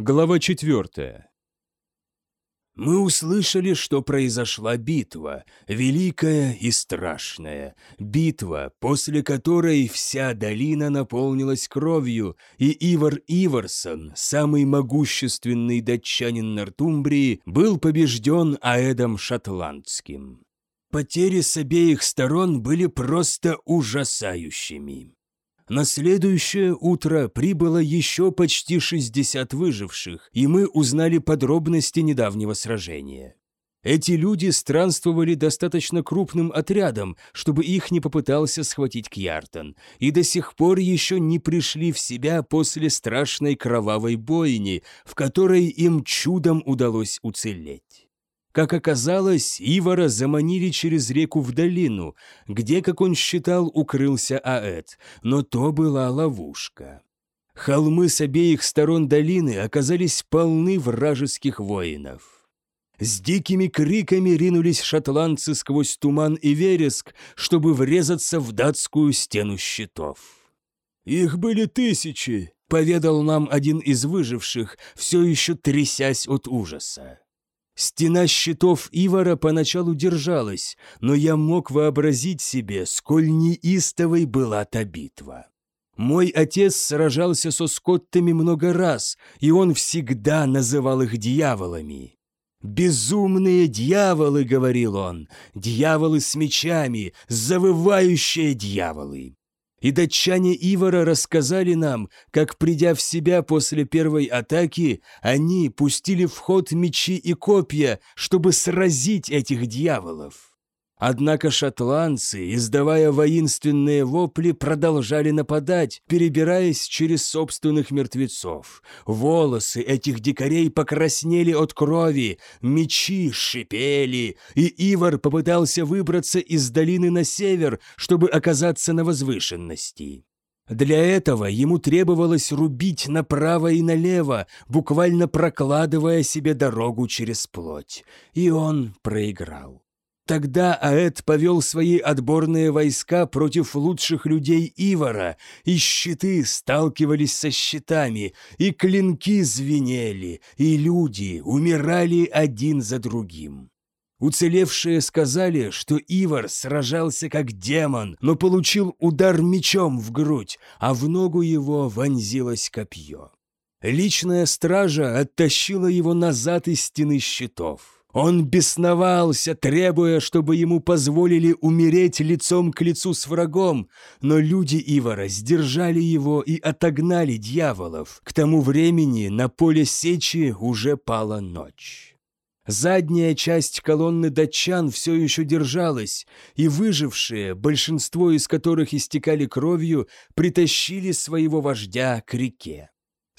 Глава 4. Мы услышали, что произошла битва, великая и страшная, битва, после которой вся долина наполнилась кровью, и Ивар Иварсон, самый могущественный датчанин Нортумбрии, был побежден Аэдом Шотландским. Потери с обеих сторон были просто ужасающими. На следующее утро прибыло еще почти 60 выживших, и мы узнали подробности недавнего сражения. Эти люди странствовали достаточно крупным отрядом, чтобы их не попытался схватить Кьяртон, и до сих пор еще не пришли в себя после страшной кровавой бойни, в которой им чудом удалось уцелеть. Как оказалось, Ивара заманили через реку в долину, где, как он считал, укрылся Аэт, но то была ловушка. Холмы с обеих сторон долины оказались полны вражеских воинов. С дикими криками ринулись шотландцы сквозь туман и вереск, чтобы врезаться в датскую стену щитов. «Их были тысячи», — поведал нам один из выживших, все еще трясясь от ужаса. Стена щитов Ивара поначалу держалась, но я мог вообразить себе, сколь неистовой была та битва. Мой отец сражался со скоттами много раз, и он всегда называл их дьяволами. «Безумные дьяволы», — говорил он, — «дьяволы с мечами, завывающие дьяволы». И датчане Ивара рассказали нам, как, придя в себя после первой атаки, они пустили в ход мечи и копья, чтобы сразить этих дьяволов. Однако шотландцы, издавая воинственные вопли, продолжали нападать, перебираясь через собственных мертвецов. Волосы этих дикарей покраснели от крови, мечи шипели, и Ивар попытался выбраться из долины на север, чтобы оказаться на возвышенности. Для этого ему требовалось рубить направо и налево, буквально прокладывая себе дорогу через плоть. И он проиграл. Тогда Аэт повел свои отборные войска против лучших людей Ивара, и щиты сталкивались со щитами, и клинки звенели, и люди умирали один за другим. Уцелевшие сказали, что Ивар сражался как демон, но получил удар мечом в грудь, а в ногу его вонзилось копье. Личная стража оттащила его назад из стены щитов. Он бесновался, требуя, чтобы ему позволили умереть лицом к лицу с врагом, но люди Ивара сдержали его и отогнали дьяволов. К тому времени на поле сечи уже пала ночь. Задняя часть колонны датчан все еще держалась, и выжившие, большинство из которых истекали кровью, притащили своего вождя к реке.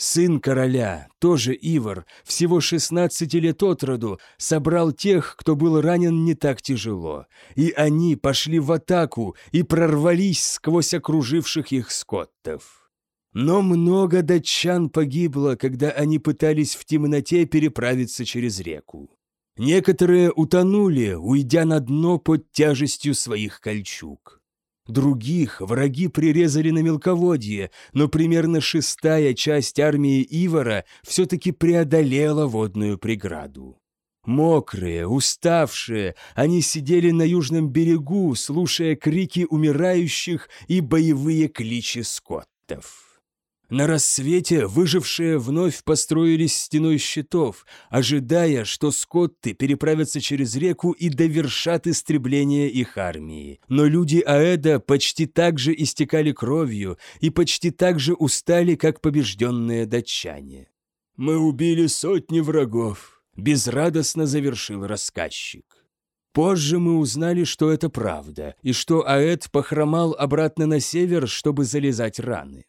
Сын короля, тоже Ивар, всего 16 лет от роду, собрал тех, кто был ранен не так тяжело, и они пошли в атаку и прорвались сквозь окруживших их скоттов. Но много датчан погибло, когда они пытались в темноте переправиться через реку. Некоторые утонули, уйдя на дно под тяжестью своих кольчуг. Других враги прирезали на мелководье, но примерно шестая часть армии Ивара все-таки преодолела водную преграду. Мокрые, уставшие, они сидели на южном берегу, слушая крики умирающих и боевые кличи скоттов. На рассвете выжившие вновь построились стеной щитов, ожидая, что скотты переправятся через реку и довершат истребление их армии. Но люди Аэда почти так же истекали кровью и почти так же устали, как побежденные датчане. «Мы убили сотни врагов», — безрадостно завершил рассказчик. Позже мы узнали, что это правда, и что Аэд похромал обратно на север, чтобы залезать раны.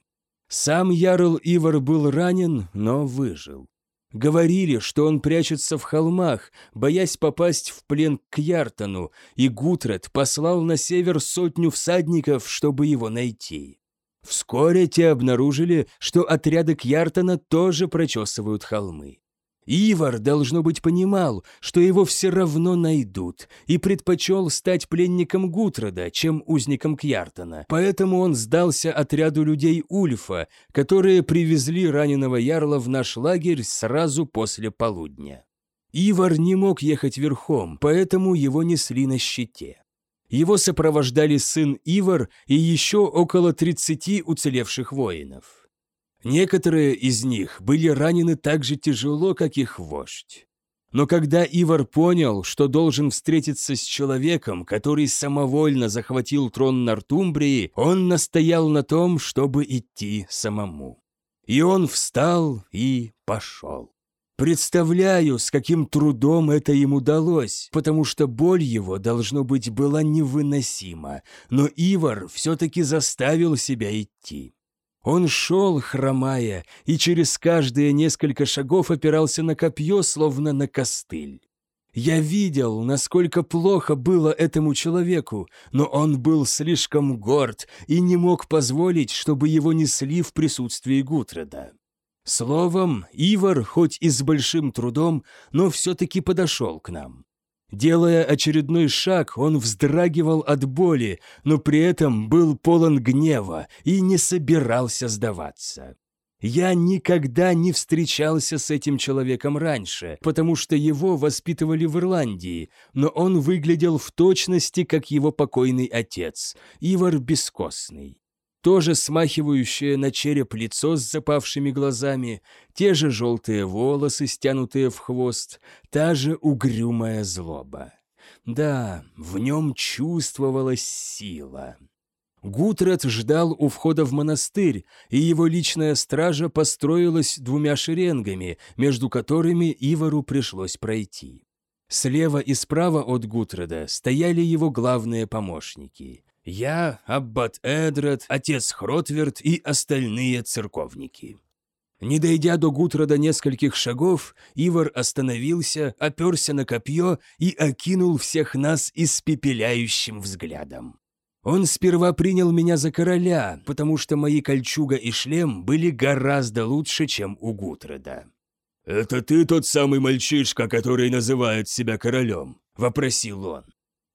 Сам Ярл Ивар был ранен, но выжил. Говорили, что он прячется в холмах, боясь попасть в плен к Яртону, и Гутред послал на север сотню всадников, чтобы его найти. Вскоре те обнаружили, что отряды Кьяртона тоже прочесывают холмы. Ивар, должно быть, понимал, что его все равно найдут, и предпочел стать пленником Гутрода, чем узником Кьяртона. Поэтому он сдался отряду людей Ульфа, которые привезли раненого ярла в наш лагерь сразу после полудня. Ивар не мог ехать верхом, поэтому его несли на щите. Его сопровождали сын Ивар и еще около 30 уцелевших воинов. Некоторые из них были ранены так же тяжело, как их вождь. Но когда Ивар понял, что должен встретиться с человеком, который самовольно захватил трон Нортумбрии, он настоял на том, чтобы идти самому. И он встал и пошел. Представляю, с каким трудом это ему удалось, потому что боль его, должно быть, была невыносима, но Ивар все-таки заставил себя идти. Он шел, хромая, и через каждые несколько шагов опирался на копье, словно на костыль. Я видел, насколько плохо было этому человеку, но он был слишком горд и не мог позволить, чтобы его несли в присутствии Гутреда. Словом, Ивар, хоть и с большим трудом, но все-таки подошел к нам. Делая очередной шаг, он вздрагивал от боли, но при этом был полон гнева и не собирался сдаваться. Я никогда не встречался с этим человеком раньше, потому что его воспитывали в Ирландии, но он выглядел в точности, как его покойный отец, Ивар Бескостный тоже смахивающее на череп лицо с запавшими глазами, те же желтые волосы, стянутые в хвост, та же угрюмая злоба. Да, в нем чувствовалась сила. Гутрат ждал у входа в монастырь, и его личная стража построилась двумя шеренгами, между которыми Ивару пришлось пройти. Слева и справа от Гутрада стояли его главные помощники. Я, Аббат Эдред, отец Хротверд и остальные церковники. Не дойдя до Гутрада нескольких шагов, Ивар остановился, оперся на копье и окинул всех нас испепеляющим взглядом. Он сперва принял меня за короля, потому что мои кольчуга и шлем были гораздо лучше, чем у Гутрада. «Это ты тот самый мальчишка, который называет себя королем?» – вопросил он.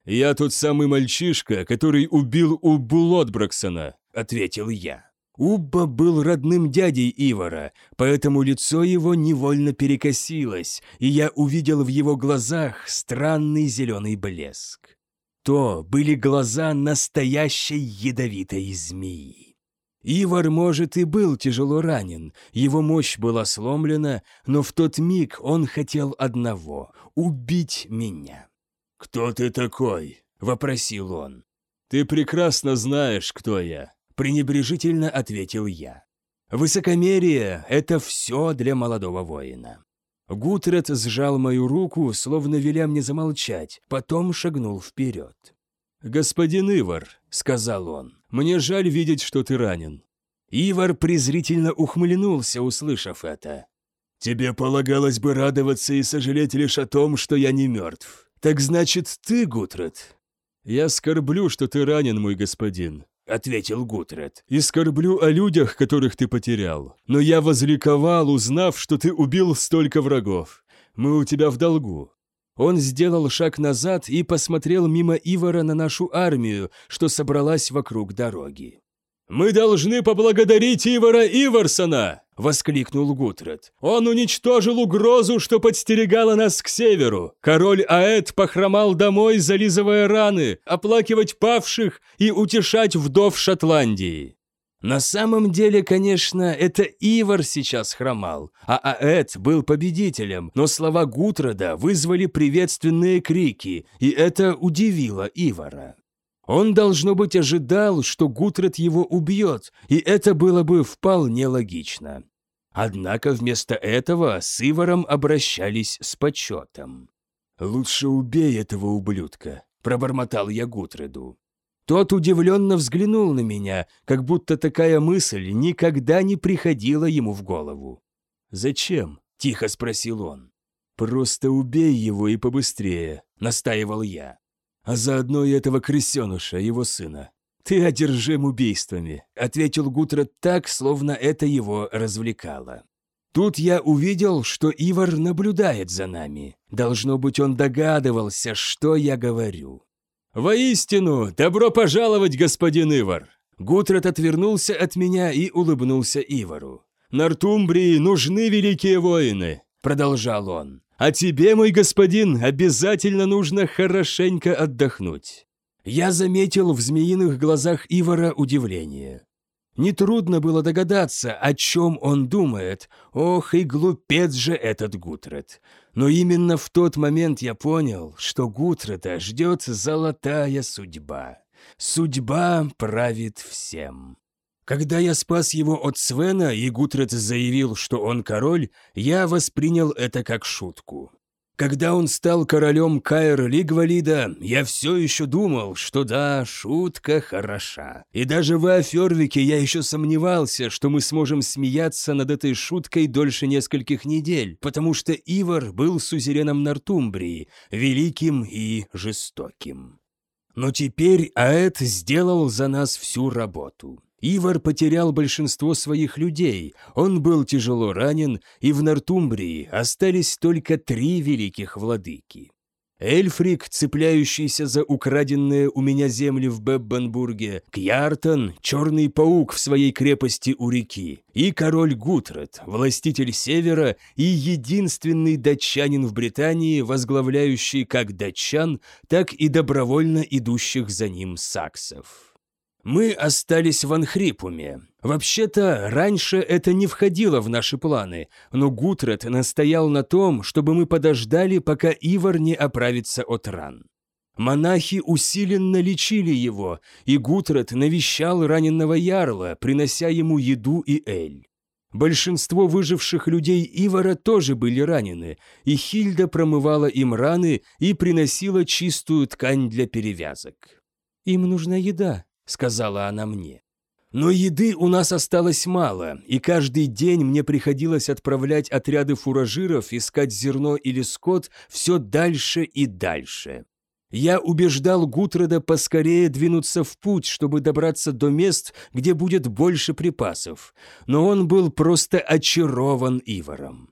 «Я тот самый мальчишка, который убил Уббу Лотбраксона», — ответил я. Убба был родным дядей Ивара, поэтому лицо его невольно перекосилось, и я увидел в его глазах странный зеленый блеск. То были глаза настоящей ядовитой змеи. Ивар, может, и был тяжело ранен, его мощь была сломлена, но в тот миг он хотел одного — убить меня. «Кто ты такой?» – вопросил он. «Ты прекрасно знаешь, кто я», – пренебрежительно ответил я. «Высокомерие – это все для молодого воина». Гутрет сжал мою руку, словно веля мне замолчать, потом шагнул вперед. «Господин Ивар», — сказал он, — «мне жаль видеть, что ты ранен». Ивар презрительно ухмыльнулся, услышав это. «Тебе полагалось бы радоваться и сожалеть лишь о том, что я не мертв. «Так значит, ты, Гутред?» «Я скорблю, что ты ранен, мой господин», — ответил Гутред. «И скорблю о людях, которых ты потерял. Но я возликовал, узнав, что ты убил столько врагов. Мы у тебя в долгу». Он сделал шаг назад и посмотрел мимо Ивара на нашу армию, что собралась вокруг дороги. «Мы должны поблагодарить Ивара Иварсона!» — воскликнул Гутред. «Он уничтожил угрозу, что подстерегала нас к северу. Король Аэт похромал домой, зализывая раны, оплакивать павших и утешать вдов Шотландии». На самом деле, конечно, это Ивар сейчас хромал, а Аэт был победителем, но слова Гутрода вызвали приветственные крики, и это удивило Ивара. Он, должно быть, ожидал, что Гутред его убьет, и это было бы вполне логично. Однако вместо этого с Иваром обращались с почетом. «Лучше убей этого ублюдка», — пробормотал я Гутреду. Тот удивленно взглянул на меня, как будто такая мысль никогда не приходила ему в голову. «Зачем?» — тихо спросил он. «Просто убей его и побыстрее», — настаивал я а заодно и этого крысенуша, его сына. «Ты одержим убийствами», — ответил Гутро так, словно это его развлекало. Тут я увидел, что Ивар наблюдает за нами. Должно быть, он догадывался, что я говорю. «Воистину, добро пожаловать, господин Ивар!» Гутрат отвернулся от меня и улыбнулся Ивару. «Нортумбрии нужны великие воины», — продолжал он. «А тебе, мой господин, обязательно нужно хорошенько отдохнуть». Я заметил в змеиных глазах Ивара удивление. Нетрудно было догадаться, о чем он думает. Ох, и глупец же этот Гутрет. Но именно в тот момент я понял, что Гутрета ждет золотая судьба. Судьба правит всем. Когда я спас его от Свена, и Гутрет заявил, что он король, я воспринял это как шутку. Когда он стал королем Каэр Лигвалида, я все еще думал, что да, шутка хороша. И даже в Афервике я еще сомневался, что мы сможем смеяться над этой шуткой дольше нескольких недель, потому что Ивар был сузереном Нортумбрии, великим и жестоким. Но теперь Аэт сделал за нас всю работу. Ивар потерял большинство своих людей, он был тяжело ранен, и в Нортумбрии остались только три великих владыки. Эльфрик, цепляющийся за украденные у меня земли в Беббенбурге, Кьяртон, черный паук в своей крепости у реки, и король Гутред, властитель Севера и единственный датчанин в Британии, возглавляющий как датчан, так и добровольно идущих за ним саксов. Мы остались в Анхрипуме. Вообще-то, раньше это не входило в наши планы, но Гутред настоял на том, чтобы мы подождали, пока Ивар не оправится от ран. Монахи усиленно лечили его, и Гутред навещал раненого ярла, принося ему еду и эль. Большинство выживших людей Ивара тоже были ранены, и Хильда промывала им раны и приносила чистую ткань для перевязок. «Им нужна еда», — сказала она мне. Но еды у нас осталось мало, и каждый день мне приходилось отправлять отряды фуражиров искать зерно или скот все дальше и дальше. Я убеждал Гутреда поскорее двинуться в путь, чтобы добраться до мест, где будет больше припасов, но он был просто очарован Иваром.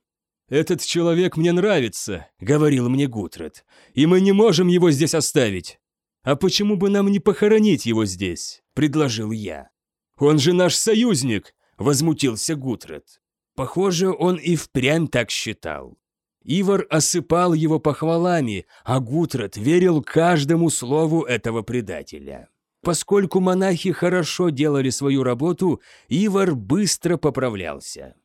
«Этот человек мне нравится», — говорил мне Гутред, — «и мы не можем его здесь оставить. «А почему бы нам не похоронить его здесь?» – предложил я. «Он же наш союзник!» – возмутился Гутред. Похоже, он и впрямь так считал. Ивар осыпал его похвалами, а Гутред верил каждому слову этого предателя. Поскольку монахи хорошо делали свою работу, Ивар быстро поправлялся.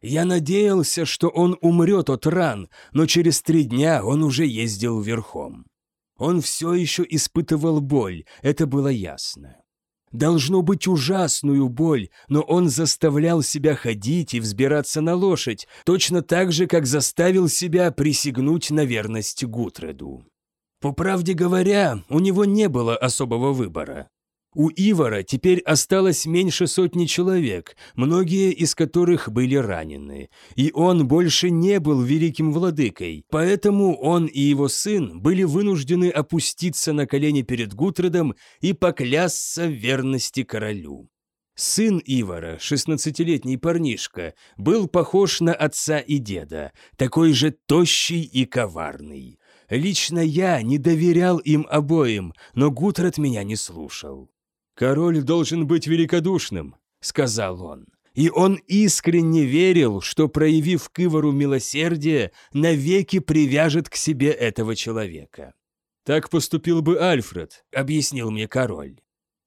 Я надеялся, что он умрет от ран, но через три дня он уже ездил верхом. Он все еще испытывал боль, это было ясно. Должно быть ужасную боль, но он заставлял себя ходить и взбираться на лошадь, точно так же, как заставил себя присягнуть на верность Гутреду. По правде говоря, у него не было особого выбора. У Ивара теперь осталось меньше сотни человек, многие из которых были ранены, и он больше не был великим владыкой, поэтому он и его сын были вынуждены опуститься на колени перед Гутредом и поклясться в верности королю. Сын Ивара, шестнадцатилетний парнишка, был похож на отца и деда, такой же тощий и коварный. Лично я не доверял им обоим, но Гутред меня не слушал. «Король должен быть великодушным», — сказал он. И он искренне верил, что, проявив к Ивару милосердие, навеки привяжет к себе этого человека. «Так поступил бы Альфред», — объяснил мне король.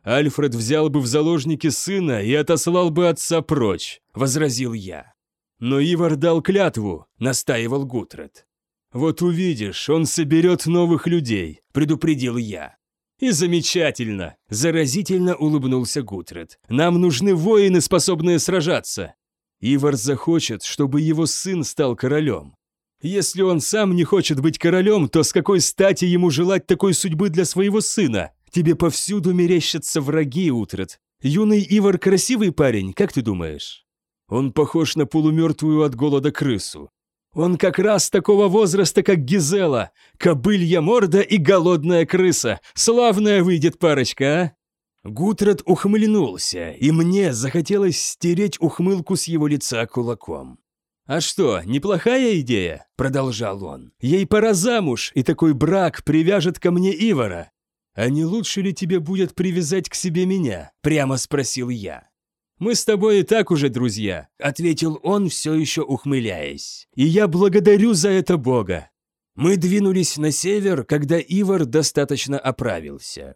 «Альфред взял бы в заложники сына и отослал бы отца прочь», — возразил я. «Но Ивар дал клятву», — настаивал Гутред. «Вот увидишь, он соберет новых людей», — предупредил я. «И замечательно!» – заразительно улыбнулся Гутред. «Нам нужны воины, способные сражаться!» Ивар захочет, чтобы его сын стал королем. Если он сам не хочет быть королем, то с какой стати ему желать такой судьбы для своего сына? Тебе повсюду мерещатся враги, Утред. Юный Ивар красивый парень, как ты думаешь? Он похож на полумертвую от голода крысу. Он как раз такого возраста, как Гизела. Кобылья морда и голодная крыса. Славная выйдет парочка, а? Гутред ухмыльнулся, и мне захотелось стереть ухмылку с его лица кулаком. «А что, неплохая идея?» – продолжал он. «Ей пора замуж, и такой брак привяжет ко мне Ивара». «А не лучше ли тебе будет привязать к себе меня?» – прямо спросил я. «Мы с тобой и так уже друзья», – ответил он, все еще ухмыляясь. «И я благодарю за это Бога». Мы двинулись на север, когда Ивар достаточно оправился.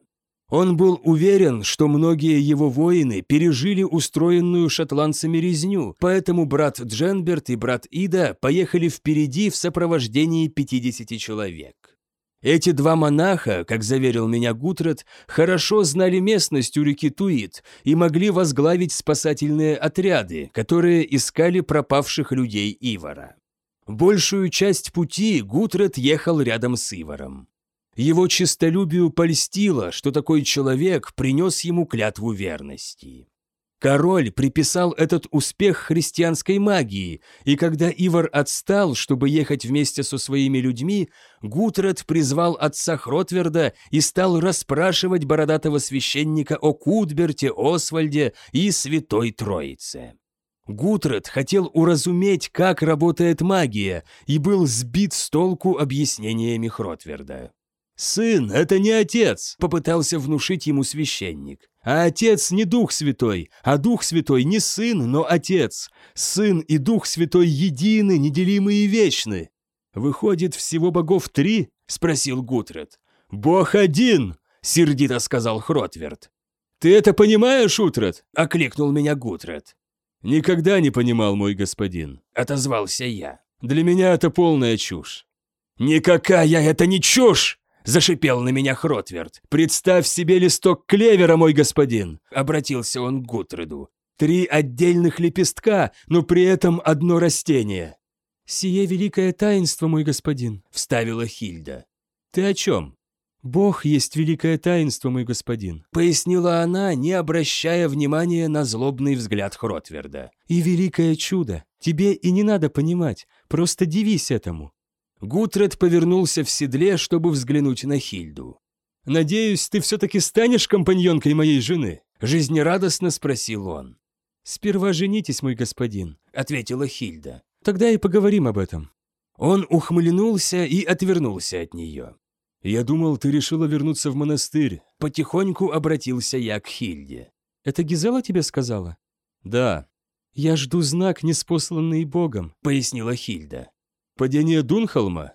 Он был уверен, что многие его воины пережили устроенную шотландцами резню, поэтому брат Дженберт и брат Ида поехали впереди в сопровождении 50 человек. Эти два монаха, как заверил меня Гутред, хорошо знали местность у реки Туит и могли возглавить спасательные отряды, которые искали пропавших людей Ивара. Большую часть пути Гутред ехал рядом с Иваром. Его честолюбию польстило, что такой человек принес ему клятву верности. Король приписал этот успех христианской магии, и когда Ивар отстал, чтобы ехать вместе со своими людьми, Гутред призвал отца Хротверда и стал расспрашивать бородатого священника о Кутберте, Освальде и Святой Троице. Гутред хотел уразуметь, как работает магия, и был сбит с толку объяснениями Хротверда. «Сын — это не отец», — попытался внушить ему священник. «А отец не Дух Святой, а Дух Святой не сын, но отец. Сын и Дух Святой едины, неделимы и вечны». «Выходит, всего богов три?» — спросил Гутред. «Бог один!» — сердито сказал Хротверд. «Ты это понимаешь, Утред?» — окликнул меня Гутред. «Никогда не понимал, мой господин», — отозвался я. «Для меня это полная чушь». «Никакая это не чушь!» — зашипел на меня Хротверд. «Представь себе листок клевера, мой господин!» — обратился он к Гутреду. «Три отдельных лепестка, но при этом одно растение». «Сие великое таинство, мой господин», — вставила Хильда. «Ты о чем?» «Бог есть великое таинство, мой господин», — пояснила она, не обращая внимания на злобный взгляд Хротверда. «И великое чудо. Тебе и не надо понимать, просто дивись этому. Гутред повернулся в седле, чтобы взглянуть на Хильду. «Надеюсь, ты все-таки станешь компаньонкой моей жены?» – жизнерадостно спросил он. «Сперва женитесь, мой господин», – ответила Хильда. «Тогда и поговорим об этом». Он ухмыльнулся и отвернулся от нее. «Я думал, ты решила вернуться в монастырь». Потихоньку обратился я к Хильде. «Это Гизела тебе сказала?» «Да». «Я жду знак, неспосланный Богом», — пояснила Хильда. Падение Дунхолма?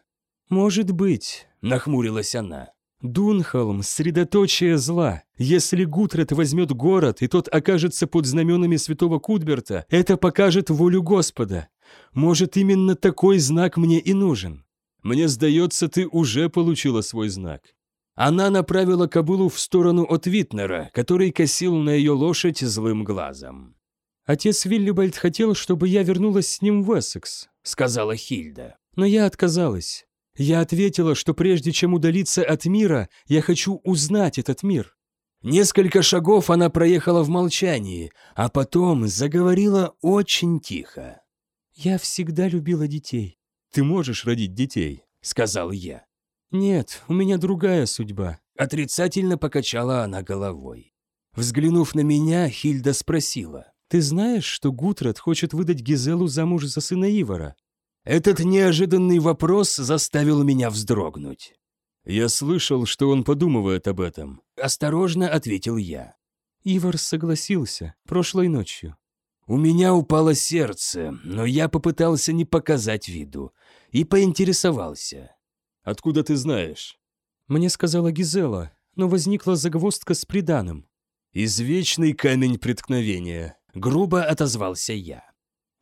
Может быть, нахмурилась она. Дунхолм – средоточие зла. Если Гутрет возьмет город, и тот окажется под знаменами святого Кудберта, это покажет волю Господа. Может, именно такой знак мне и нужен. Мне сдается, ты уже получила свой знак. Она направила кобылу в сторону от Витнера, который косил на ее лошадь злым глазом. Отец Виллибальд хотел, чтобы я вернулась с ним в Эссекс сказала Хильда. Но я отказалась. Я ответила, что прежде чем удалиться от мира, я хочу узнать этот мир. Несколько шагов она проехала в молчании, а потом заговорила очень тихо. «Я всегда любила детей». «Ты можешь родить детей», — сказал я. «Нет, у меня другая судьба», — отрицательно покачала она головой. Взглянув на меня, Хильда спросила. Ты знаешь, что Гутрат хочет выдать Гизелу замуж за сына Ивара?» Этот неожиданный вопрос заставил меня вздрогнуть. «Я слышал, что он подумывает об этом», — осторожно ответил я. Ивар согласился прошлой ночью. У меня упало сердце, но я попытался не показать виду и поинтересовался. «Откуда ты знаешь?» Мне сказала Гизела, но возникла загвоздка с приданым. «Извечный камень преткновения», грубо отозвался я.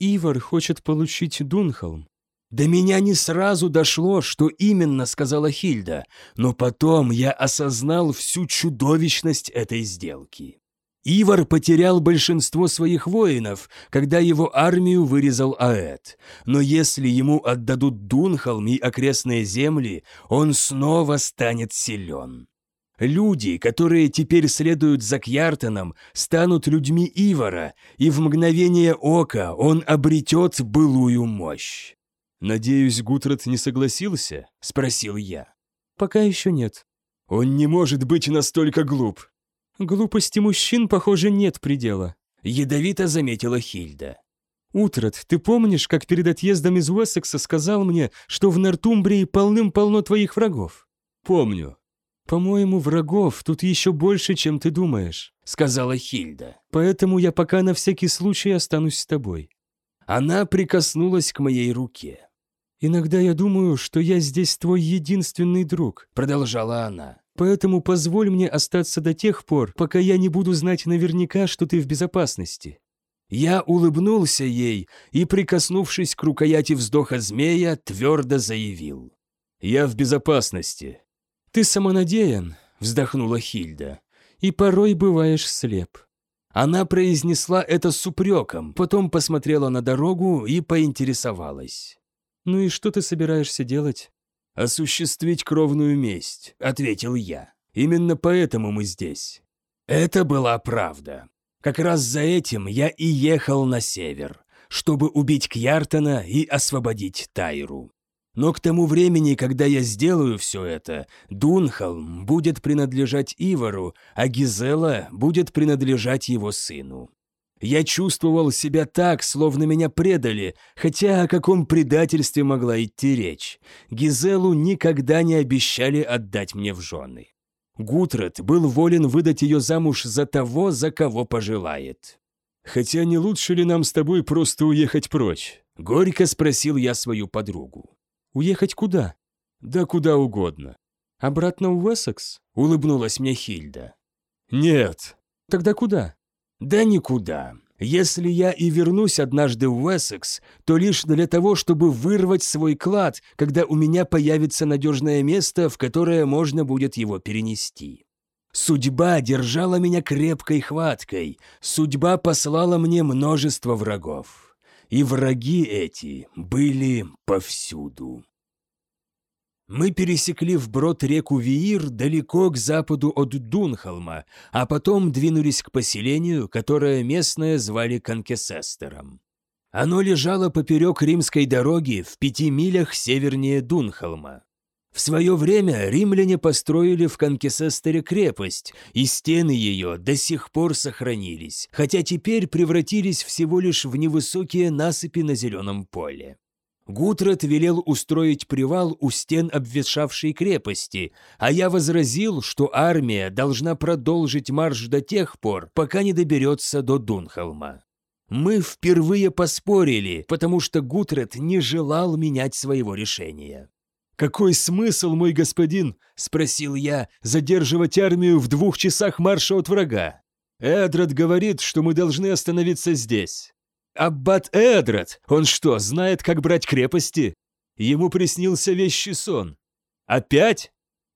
Ивар хочет получить Дунхолм. До меня не сразу дошло, что именно сказала Хильда, но потом я осознал всю чудовищность этой сделки. Ивар потерял большинство своих воинов, когда его армию вырезал Аэт. Но если ему отдадут Дунхолм и окрестные земли, он снова станет силен. Люди, которые теперь следуют за Кьяртоном, станут людьми Ивара, и в мгновение ока он обретет былую мощь. «Надеюсь, Гутрат не согласился?» – спросил я. «Пока еще нет». «Он не может быть настолько глуп». «Глупости мужчин, похоже, нет предела», – ядовито заметила Хильда. Утрат, ты помнишь, как перед отъездом из Уэссекса сказал мне, что в Нортумбрии полным-полно твоих врагов? Помню. По-моему, врагов тут еще больше, чем ты думаешь, сказала Хильда. Поэтому я пока на всякий случай останусь с тобой. Она прикоснулась к моей руке. «Иногда я думаю, что я здесь твой единственный друг», — продолжала она. «Поэтому позволь мне остаться до тех пор, пока я не буду знать наверняка, что ты в безопасности. Я улыбнулся ей и, прикоснувшись к рукояти вздоха змея, твердо заявил. «Я в безопасности». «Ты самонадеян», — вздохнула Хильда, — «и порой бываешь слеп». Она произнесла это с упреком, потом посмотрела на дорогу и поинтересовалась. «Ну и что ты собираешься делать?» «Осуществить кровную месть», — ответил я. «Именно поэтому мы здесь». Это была правда. Как раз за этим я и ехал на север, чтобы убить Кьяртона и освободить Тайру. Но к тому времени, когда я сделаю все это, Дунхолм будет принадлежать Ивару, а Гизела будет принадлежать его сыну. Я чувствовал себя так, словно меня предали, хотя о каком предательстве могла идти речь. Гизелу никогда не обещали отдать мне в жены. Гутрат был волен выдать ее замуж за того, за кого пожелает. «Хотя не лучше ли нам с тобой просто уехать прочь?» — горько спросил я свою подругу. «Уехать куда?» «Да куда угодно». «Обратно в Уэссекс?» — улыбнулась мне Хильда. «Нет». «Тогда куда?» «Да никуда. Если я и вернусь однажды в Уэссекс, то лишь для того, чтобы вырвать свой клад, когда у меня появится надежное место, в которое можно будет его перенести. Судьба держала меня крепкой хваткой, судьба послала мне множество врагов. И враги эти были повсюду. Мы пересекли вброд реку Виир далеко к западу от Дунхолма, а потом двинулись к поселению, которое местное звали Конкесестером. Оно лежало поперек римской дороги в пяти милях севернее Дунхолма. В свое время римляне построили в Конкесестере крепость, и стены ее до сих пор сохранились, хотя теперь превратились всего лишь в невысокие насыпи на зеленом поле. Гутрат велел устроить привал у стен обветшавшей крепости, а я возразил, что армия должна продолжить марш до тех пор, пока не доберется до Дунхолма. Мы впервые поспорили, потому что Гутрат не желал менять своего решения. «Какой смысл, мой господин?» – спросил я, – «задерживать армию в двух часах марша от врага? Эдрат говорит, что мы должны остановиться здесь». Аббат Эдрат, он что, знает, как брать крепости? Ему приснился вещий сон. Опять?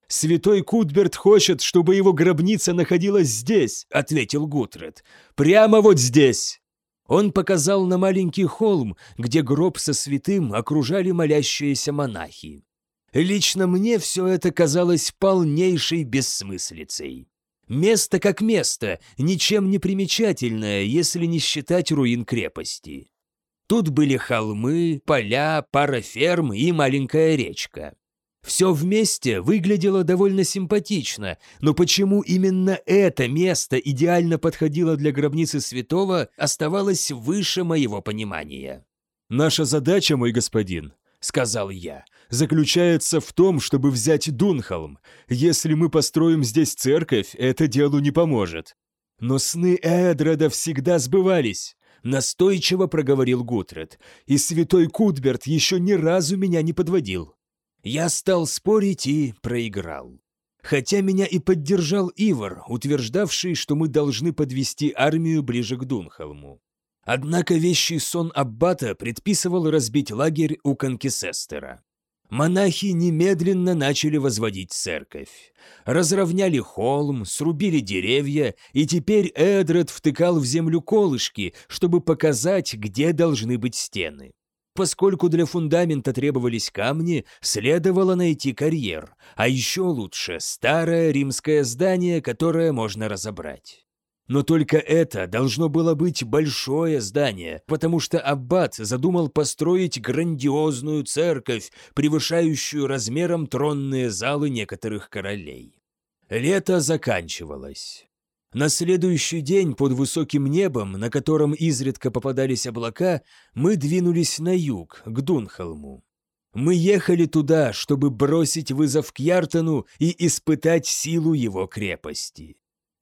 Святой Кутберт хочет, чтобы его гробница находилась здесь, ответил Гутред. Прямо вот здесь. Он показал на маленький холм, где гроб со святым окружали молящиеся монахи. Лично мне все это казалось полнейшей бессмыслицей. Место как место, ничем не примечательное, если не считать руин крепости. Тут были холмы, поля, пара ферм и маленькая речка. Все вместе выглядело довольно симпатично, но почему именно это место идеально подходило для гробницы святого, оставалось выше моего понимания. «Наша задача, мой господин», — сказал я, заключается в том, чтобы взять Дунхолм. Если мы построим здесь церковь, это делу не поможет. Но сны Эдреда всегда сбывались. Настойчиво проговорил Гутред, и святой Кутберт еще ни разу меня не подводил. Я стал спорить и проиграл. Хотя меня и поддержал Ивар, утверждавший, что мы должны подвести армию ближе к Дунхолму. Однако вещий сон Аббата предписывал разбить лагерь у Конкисестера. Монахи немедленно начали возводить церковь. Разровняли холм, срубили деревья, и теперь Эдред втыкал в землю колышки, чтобы показать, где должны быть стены. Поскольку для фундамента требовались камни, следовало найти карьер, а еще лучше старое римское здание, которое можно разобрать. Но только это должно было быть большое здание, потому что Аббат задумал построить грандиозную церковь, превышающую размером тронные залы некоторых королей. Лето заканчивалось. На следующий день под высоким небом, на котором изредка попадались облака, мы двинулись на юг, к Дунхолму. Мы ехали туда, чтобы бросить вызов Кьяртону и испытать силу его крепости.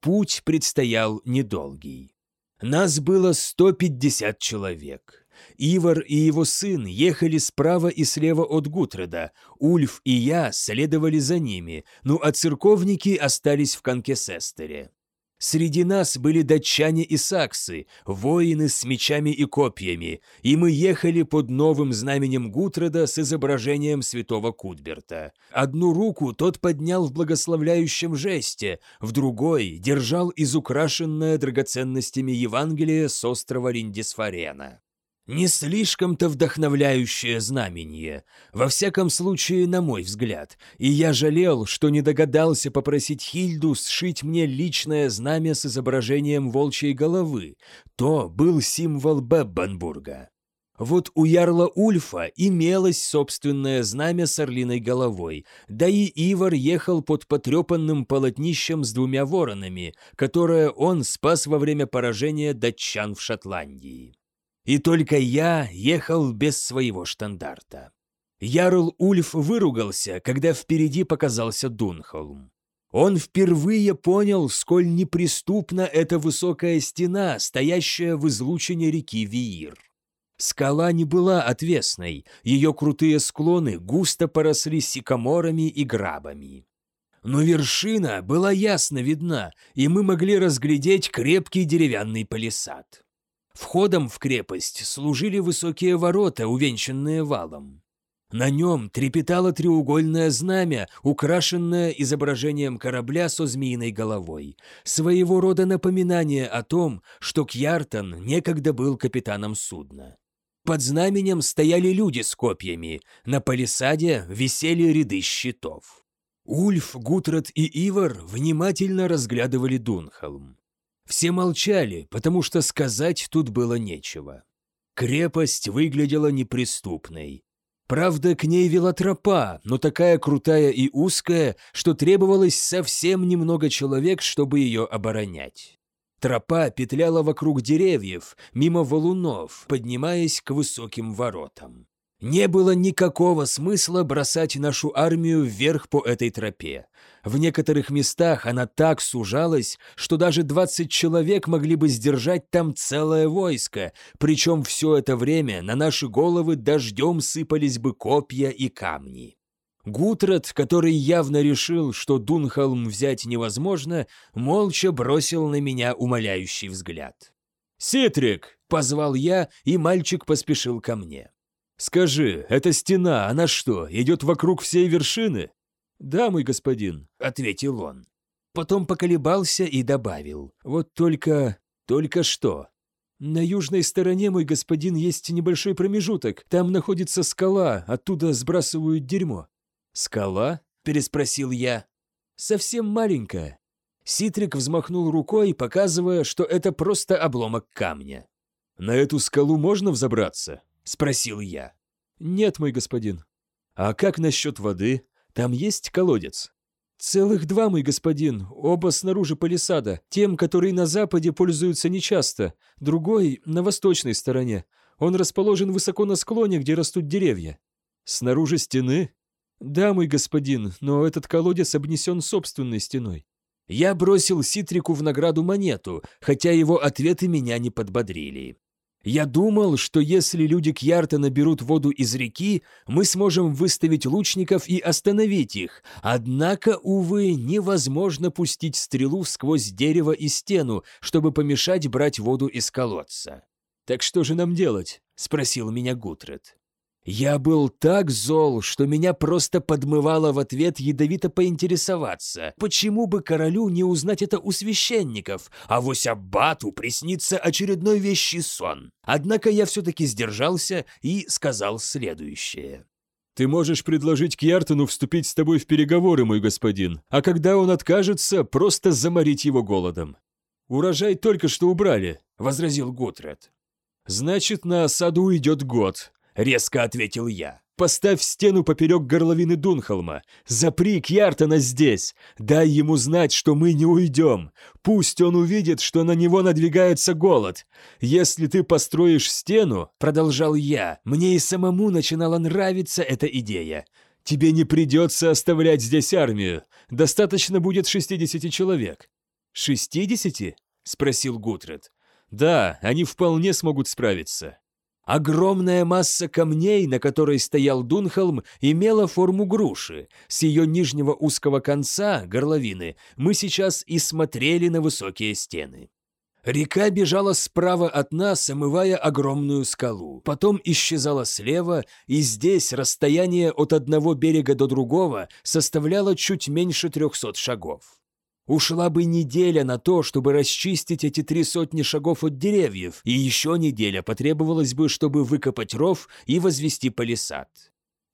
Путь предстоял недолгий. Нас было 150 человек. Ивар и его сын ехали справа и слева от Гутреда, Ульф и я следовали за ними, ну а церковники остались в Конкесестере. Среди нас были датчане и саксы, воины с мечами и копьями, и мы ехали под новым знаменем Гутреда с изображением святого Кутберта. Одну руку тот поднял в благословляющем жесте, в другой держал изукрашенное драгоценностями Евангелие с острова Линдисфарена. Не слишком-то вдохновляющее знамение, во всяком случае, на мой взгляд, и я жалел, что не догадался попросить Хильду сшить мне личное знамя с изображением волчьей головы. То был символ Беббенбурга. Вот у ярла Ульфа имелось собственное знамя с орлиной головой, да и Ивар ехал под потрепанным полотнищем с двумя воронами, которое он спас во время поражения датчан в Шотландии. И только я ехал без своего штандарта. Ярл Ульф выругался, когда впереди показался Дунхолм. Он впервые понял, сколь неприступна эта высокая стена, стоящая в излучине реки Виир. Скала не была отвесной, ее крутые склоны густо поросли сикаморами и грабами. Но вершина была ясно видна, и мы могли разглядеть крепкий деревянный палисад. Входом в крепость служили высокие ворота, увенчанные валом. На нем трепетало треугольное знамя, украшенное изображением корабля со змеиной головой. Своего рода напоминание о том, что Кьяртон некогда был капитаном судна. Под знаменем стояли люди с копьями, на палисаде висели ряды щитов. Ульф, Гутрат и Ивар внимательно разглядывали Дунхолм. Все молчали, потому что сказать тут было нечего. Крепость выглядела неприступной. Правда, к ней вела тропа, но такая крутая и узкая, что требовалось совсем немного человек, чтобы ее оборонять. Тропа петляла вокруг деревьев, мимо валунов, поднимаясь к высоким воротам. Не было никакого смысла бросать нашу армию вверх по этой тропе. В некоторых местах она так сужалась, что даже 20 человек могли бы сдержать там целое войско, причем все это время на наши головы дождем сыпались бы копья и камни. Гутрат, который явно решил, что Дунхолм взять невозможно, молча бросил на меня умоляющий взгляд. «Ситрик!» — позвал я, и мальчик поспешил ко мне. «Скажи, эта стена, она что, идет вокруг всей вершины?» «Да, мой господин», — ответил он. Потом поколебался и добавил. «Вот только... только что?» «На южной стороне, мой господин, есть небольшой промежуток. Там находится скала, оттуда сбрасывают дерьмо». «Скала?» – переспросил я. «Совсем маленькая». Ситрик взмахнул рукой, показывая, что это просто обломок камня. «На эту скалу можно взобраться?» — спросил я. «Нет, мой господин». «А как насчет воды? Там есть колодец?» «Целых два, мой господин, оба снаружи палисада. Тем, который на западе, пользуются нечасто, другой — на восточной стороне. Он расположен высоко на склоне, где растут деревья». «Снаружи стены?» «Да, мой господин, но этот колодец обнесен собственной стеной». Я бросил Ситрику в награду монету, хотя его ответы меня не подбодрили. Я думал, что если люди Кьярта наберут воду из реки, мы сможем выставить лучников и остановить их. Однако, увы, невозможно пустить стрелу сквозь дерево и стену, чтобы помешать брать воду из колодца. «Так что же нам делать?» – спросил меня Гутред. Я был так зол, что меня просто подмывало в ответ ядовито поинтересоваться, почему бы королю не узнать это у священников, а вось аббату приснится очередной вещий сон. Однако я все-таки сдержался и сказал следующее. «Ты можешь предложить Кьяртону вступить с тобой в переговоры, мой господин, а когда он откажется, просто заморить его голодом». «Урожай только что убрали», — возразил Готред. «Значит, на осаду идет год, резко ответил я. Поставь стену поперек горловины Дунхолма. Запри Кьяртона здесь. Дай ему знать, что мы не уйдем. Пусть он увидит, что на него надвигается голод. Если ты построишь стену, — продолжал я, — мне и самому начинала нравиться эта идея. Тебе не придется оставлять здесь армию. Достаточно будет 60 человек. «Шестидесяти?» — спросил Гутред. «Да, они вполне смогут справиться». Огромная масса камней, на которой стоял Дунхолм, имела форму груши. С ее нижнего узкого конца, горловины, мы сейчас и смотрели на высокие стены. Река бежала справа от нас, омывая огромную скалу. Потом исчезала слева, и здесь расстояние от одного берега до другого составляло чуть меньше трехсот шагов. Ушла бы неделя на то, чтобы расчистить эти три сотни шагов от деревьев, и еще неделя потребовалась бы, чтобы выкопать ров и возвести палисад.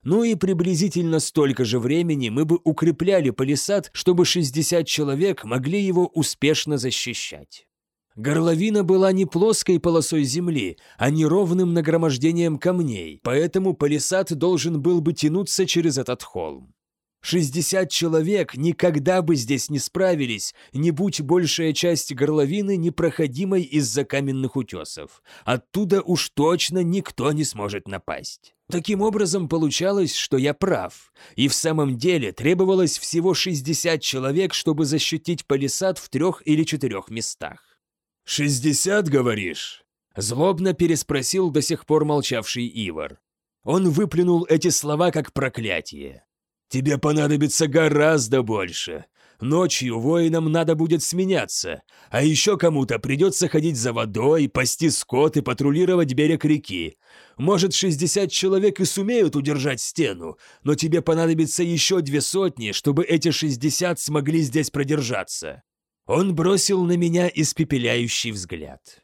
Ну и приблизительно столько же времени мы бы укрепляли палисад, чтобы 60 человек могли его успешно защищать. Горловина была не плоской полосой земли, а неровным нагромождением камней, поэтому палисад должен был бы тянуться через этот холм. 60 человек никогда бы здесь не справились, не будь большая часть горловины непроходимой из-за каменных утесов. Оттуда уж точно никто не сможет напасть. Таким образом, получалось, что я прав. И в самом деле требовалось всего 60 человек, чтобы защитить палисад в трех или четырех местах. «Шестьдесят, говоришь?» Злобно переспросил до сих пор молчавший Ивар. Он выплюнул эти слова как проклятие. Тебе понадобится гораздо больше. Ночью воинам надо будет сменяться, а еще кому-то придется ходить за водой, пасти скот и патрулировать берег реки. Может, 60 человек и сумеют удержать стену, но тебе понадобится еще две сотни, чтобы эти 60 смогли здесь продержаться». Он бросил на меня испепеляющий взгляд.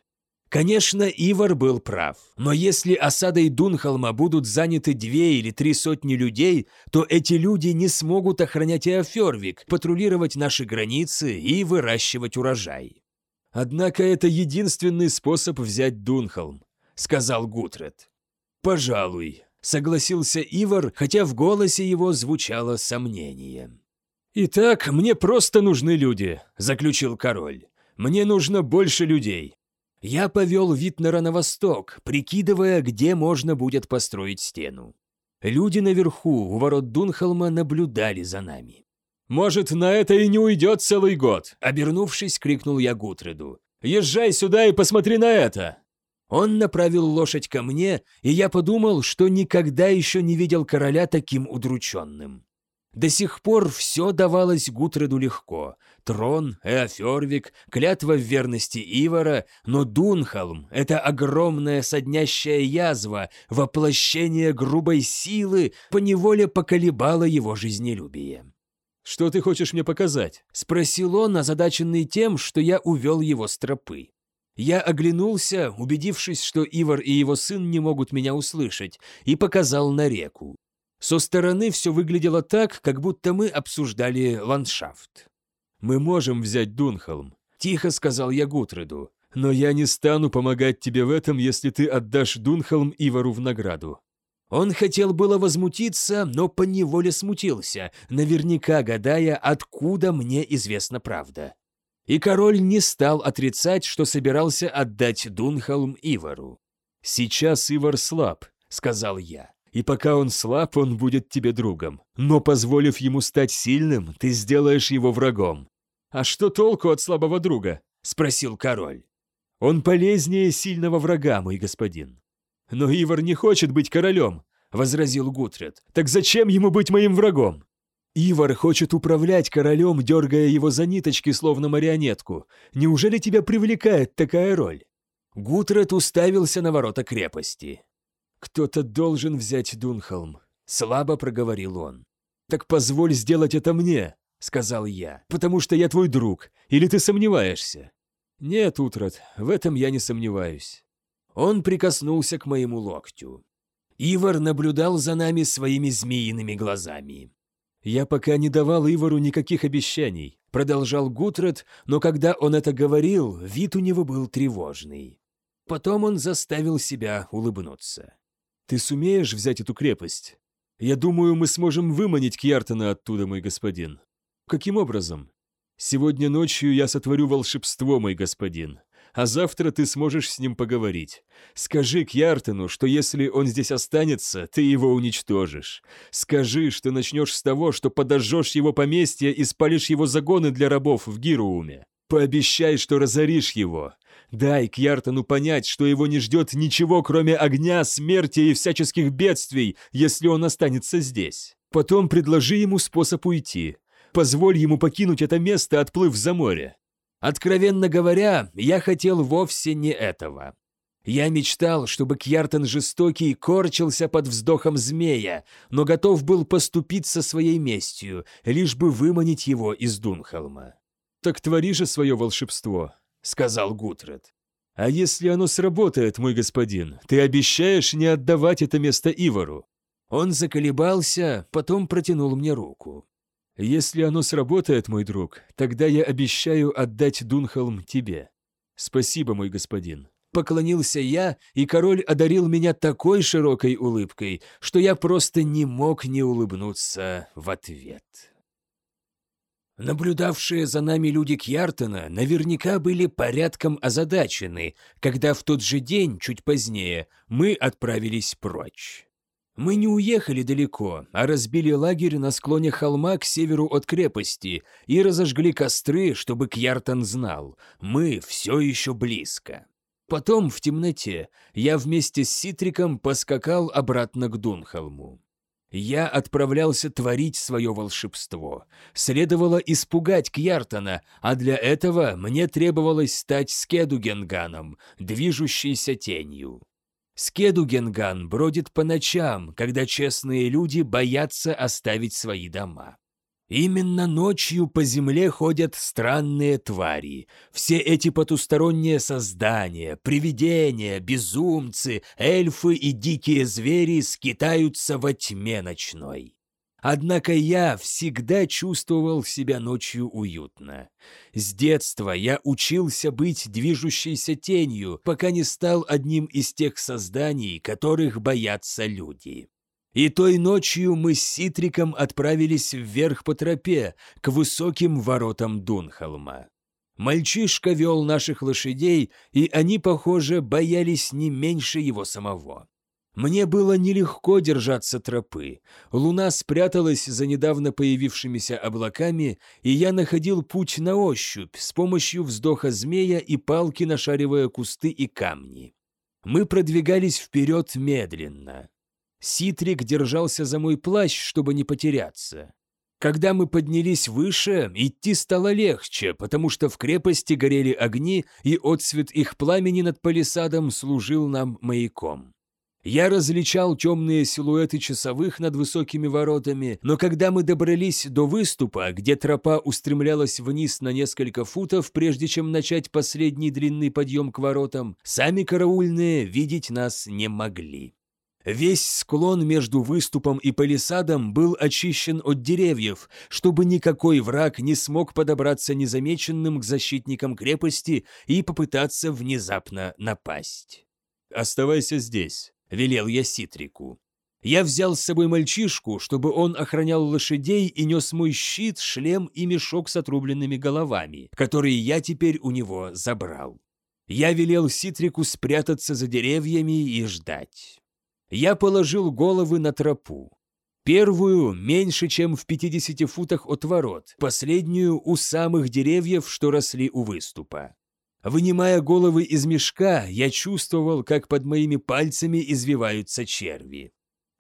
Конечно, Ивар был прав, но если осадой Дунхолма будут заняты две или три сотни людей, то эти люди не смогут охранять Эофервик, патрулировать наши границы и выращивать урожай. Однако это единственный способ взять Дунхолм, сказал Гутред. Пожалуй, согласился Ивар, хотя в голосе его звучало сомнение. «Итак, мне просто нужны люди», — заключил король. «Мне нужно больше людей. Я повел Витнера на восток, прикидывая, где можно будет построить стену. Люди наверху, у ворот Дунхолма, наблюдали за нами. «Может, на это и не уйдет целый год!» Обернувшись, крикнул я Гутреду. «Езжай сюда и посмотри на это!» Он направил лошадь ко мне, и я подумал, что никогда еще не видел короля таким удрученным. До сих пор все давалось Гутреду легко. Трон, Эофервик, клятва в верности Ивара, но Дунхолм — это огромная соднящая язва, воплощение грубой силы, поневоле поколебало его жизнелюбие. «Что ты хочешь мне показать?» — спросил он, озадаченный тем, что я увел его с тропы. Я оглянулся, убедившись, что Ивар и его сын не могут меня услышать, и показал на реку. Со стороны все выглядело так, как будто мы обсуждали ландшафт. «Мы можем взять Дунхолм», — тихо сказал я Гутреду. «Но я не стану помогать тебе в этом, если ты отдашь Дунхолм Ивару в награду». Он хотел было возмутиться, но поневоле смутился, наверняка гадая, откуда мне известна правда. И король не стал отрицать, что собирался отдать Дунхолм Ивару. «Сейчас Ивар слаб», — сказал я. И пока он слаб, он будет тебе другом. Но позволив ему стать сильным, ты сделаешь его врагом. А что толку от слабого друга? Спросил король. Он полезнее сильного врага, мой господин. Но Ивар не хочет быть королем, возразил Гутред. Так зачем ему быть моим врагом? Ивар хочет управлять королем, дергая его за ниточки, словно марионетку. Неужели тебя привлекает такая роль? Гутред уставился на ворота крепости. «Кто-то должен взять Дунхолм», — слабо проговорил он. «Так позволь сделать это мне», — сказал я, «потому что я твой друг, или ты сомневаешься?» «Нет, Утрат, в этом я не сомневаюсь». Он прикоснулся к моему локтю. Ивар наблюдал за нами своими змеиными глазами. «Я пока не давал Ивару никаких обещаний», — продолжал Гутрат, но когда он это говорил, вид у него был тревожный. Потом он заставил себя улыбнуться. «Ты сумеешь взять эту крепость?» Я думаю, мы сможем выманить Кьяртона оттуда, мой господин. Каким образом? Сегодня ночью я сотворю волшебство, мой господин а завтра ты сможешь с ним поговорить. Скажи Кьяртону, что если он здесь останется, ты его уничтожишь. Скажи, что начнешь с того, что подожжешь его поместье и спалишь его загоны для рабов в Гирууме. Пообещай, что разоришь его. Дай Кьяртону понять, что его не ждет ничего, кроме огня, смерти и всяческих бедствий, если он останется здесь. Потом предложи ему способ уйти. Позволь ему покинуть это место, отплыв за море. Откровенно говоря, я хотел вовсе не этого. Я мечтал, чтобы Кьяртон жестокий корчился под вздохом змея, но готов был поступить со своей местью, лишь бы выманить его из Дунхолма. «Так твори же свое волшебство», — сказал Гутред. «А если оно сработает, мой господин, ты обещаешь не отдавать это место Ивару?» Он заколебался, потом протянул мне руку. Если оно сработает, мой друг, тогда я обещаю отдать Дунхолм тебе. Спасибо, мой господин. Поклонился я, и король одарил меня такой широкой улыбкой, что я просто не мог не улыбнуться в ответ. Наблюдавшие за нами люди Кьяртона наверняка были порядком озадачены, когда в тот же день, чуть позднее, мы отправились прочь. Мы не уехали далеко, а разбили лагерь на склоне холма к северу от крепости и разожгли костры, чтобы Кьяртан знал, мы все еще близко. Потом, в темноте, я вместе с Ситриком поскакал обратно к Дунхолму. Я отправлялся творить свое волшебство. Следовало испугать Кьяртана, а для этого мне требовалось стать Скедугенганом, движущейся тенью. Скедугенган бродит по ночам, когда честные люди боятся оставить свои дома. Именно ночью по земле ходят странные твари. Все эти потусторонние создания, привидения, безумцы, эльфы и дикие звери скитаются во тьме ночной. Однако я всегда чувствовал себя ночью уютно. С детства я учился быть движущейся тенью, пока не стал одним из тех созданий, которых боятся люди. И той ночью мы с Ситриком отправились вверх по тропе, к высоким воротам Дунхолма. Мальчишка вел наших лошадей, и они, похоже, боялись не меньше его самого. Мне было нелегко держаться тропы. Луна спряталась за недавно появившимися облаками, и я находил путь на ощупь с помощью вздоха змея и палки, нашаривая кусты и камни. Мы продвигались вперед медленно. Ситрик держался за мой плащ, чтобы не потеряться. Когда мы поднялись выше, идти стало легче, потому что в крепости горели огни, и отсвет их пламени над палисадом служил нам маяком. Я различал темные силуэты часовых над высокими воротами, но когда мы добрались до выступа, где тропа устремлялась вниз на несколько футов, прежде чем начать последний длинный подъем к воротам, сами караульные видеть нас не могли. Весь склон между выступом и палисадом был очищен от деревьев, чтобы никакой враг не смог подобраться незамеченным к защитникам крепости и попытаться внезапно напасть. «Оставайся здесь», — велел я Ситрику. Я взял с собой мальчишку, чтобы он охранял лошадей и нес мой щит, шлем и мешок с отрубленными головами, которые я теперь у него забрал. Я велел Ситрику спрятаться за деревьями и ждать. Я положил головы на тропу. Первую меньше, чем в 50 футах от ворот, последнюю у самых деревьев, что росли у выступа. Вынимая головы из мешка, я чувствовал, как под моими пальцами извиваются черви.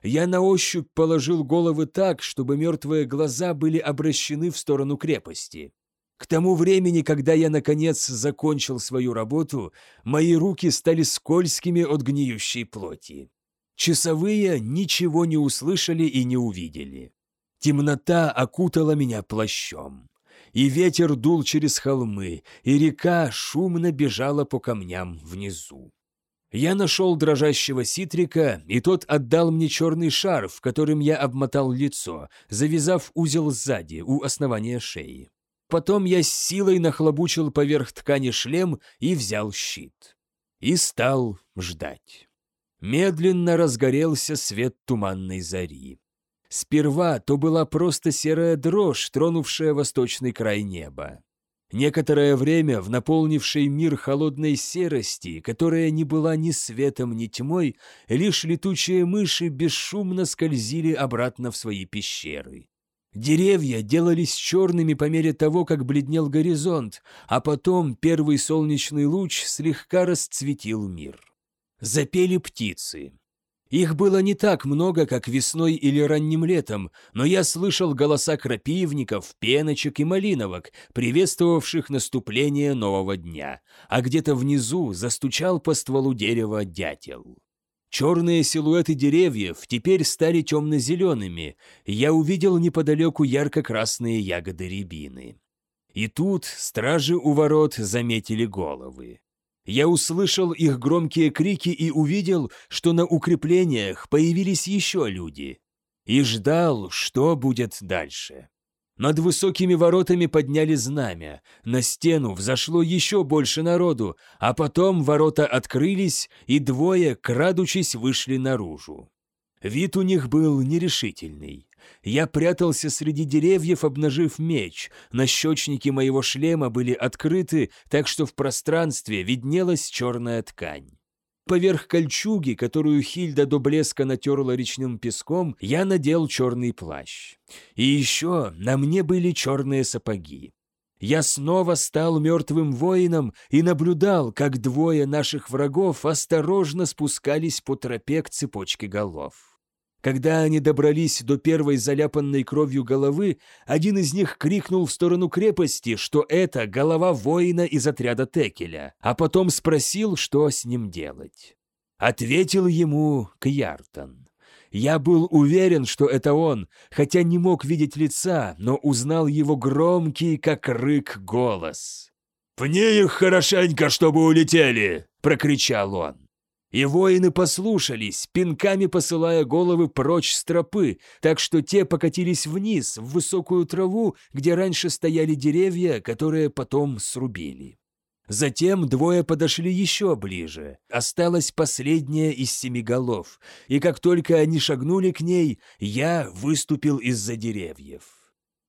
Я на ощупь положил головы так, чтобы мертвые глаза были обращены в сторону крепости. К тому времени, когда я, наконец, закончил свою работу, мои руки стали скользкими от гниющей плоти. Часовые ничего не услышали и не увидели. Темнота окутала меня плащом и ветер дул через холмы, и река шумно бежала по камням внизу. Я нашел дрожащего ситрика, и тот отдал мне черный шарф, которым я обмотал лицо, завязав узел сзади, у основания шеи. Потом я с силой нахлобучил поверх ткани шлем и взял щит. И стал ждать. Медленно разгорелся свет туманной зари. Сперва то была просто серая дрожь, тронувшая восточный край неба. Некоторое время в наполнившей мир холодной серости, которая не была ни светом, ни тьмой, лишь летучие мыши бесшумно скользили обратно в свои пещеры. Деревья делались черными по мере того, как бледнел горизонт, а потом первый солнечный луч слегка расцветил мир. Запели птицы. Их было не так много, как весной или ранним летом, но я слышал голоса крапивников, пеночек и малиновок, приветствовавших наступление нового дня, а где-то внизу застучал по стволу дерева дятел. Черные силуэты деревьев теперь стали темно-зелеными, я увидел неподалеку ярко-красные ягоды рябины. И тут стражи у ворот заметили головы. Я услышал их громкие крики и увидел, что на укреплениях появились еще люди. И ждал, что будет дальше. Над высокими воротами подняли знамя, на стену взошло еще больше народу, а потом ворота открылись, и двое, крадучись, вышли наружу. Вид у них был нерешительный. Я прятался среди деревьев, обнажив меч. Нащечники моего шлема были открыты, так что в пространстве виднелась черная ткань. Поверх кольчуги, которую Хильда до блеска натерла речным песком, я надел черный плащ. И еще на мне были черные сапоги. Я снова стал мертвым воином и наблюдал, как двое наших врагов осторожно спускались по тропе к цепочке голов. Когда они добрались до первой заляпанной кровью головы, один из них крикнул в сторону крепости, что это голова воина из отряда Текеля, а потом спросил, что с ним делать. Ответил ему Кьяртон. Я был уверен, что это он, хотя не мог видеть лица, но узнал его громкий, как рык, голос. «Пни их хорошенько, чтобы улетели!» — прокричал он. И воины послушались, пинками посылая головы прочь с тропы, так что те покатились вниз, в высокую траву, где раньше стояли деревья, которые потом срубили. Затем двое подошли еще ближе. Осталась последняя из семи голов, и как только они шагнули к ней, я выступил из-за деревьев.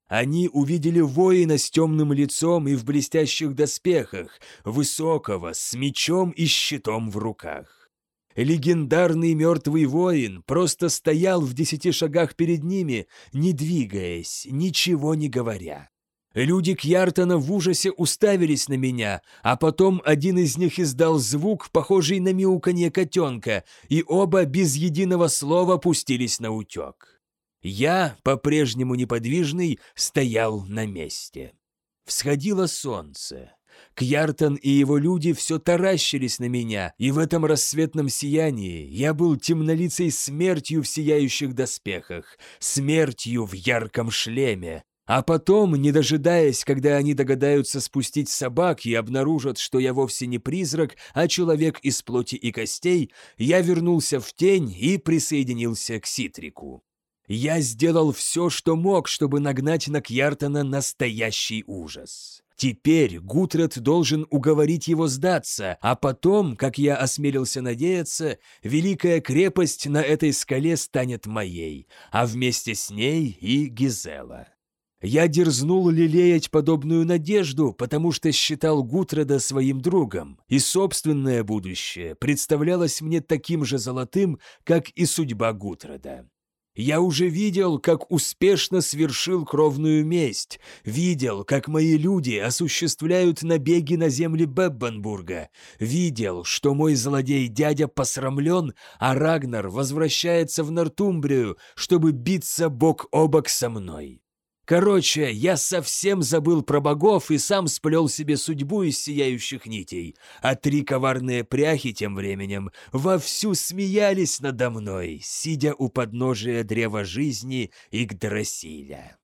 Они увидели воина с темным лицом и в блестящих доспехах, высокого, с мечом и щитом в руках. Легендарный мертвый воин просто стоял в десяти шагах перед ними, не двигаясь, ничего не говоря. Люди Кьяртона в ужасе уставились на меня, а потом один из них издал звук, похожий на мяуканье котенка, и оба без единого слова пустились на утек. Я, по-прежнему неподвижный, стоял на месте. Всходило солнце. Кьяртон и его люди все таращились на меня, и в этом рассветном сиянии я был темнолицей смертью в сияющих доспехах, смертью в ярком шлеме, а потом, не дожидаясь, когда они догадаются спустить собак и обнаружат, что я вовсе не призрак, а человек из плоти и костей, я вернулся в тень и присоединился к Ситрику. Я сделал все, что мог, чтобы нагнать на Кьяртона настоящий ужас. Теперь Гутред должен уговорить его сдаться, а потом, как я осмелился надеяться, великая крепость на этой скале станет моей, а вместе с ней и Гизела. Я дерзнул лелеять подобную надежду, потому что считал Гутреда своим другом, и собственное будущее представлялось мне таким же золотым, как и судьба Гутреда. Я уже видел, как успешно свершил кровную месть, видел, как мои люди осуществляют набеги на земли Беббенбурга, видел, что мой злодей-дядя посрамлен, а Рагнар возвращается в Нортумбрию, чтобы биться бок о бок со мной. Короче, я совсем забыл про богов и сам сплел себе судьбу из сияющих нитей, а три коварные пряхи тем временем вовсю смеялись надо мной, сидя у подножия древа жизни Игдрасиля.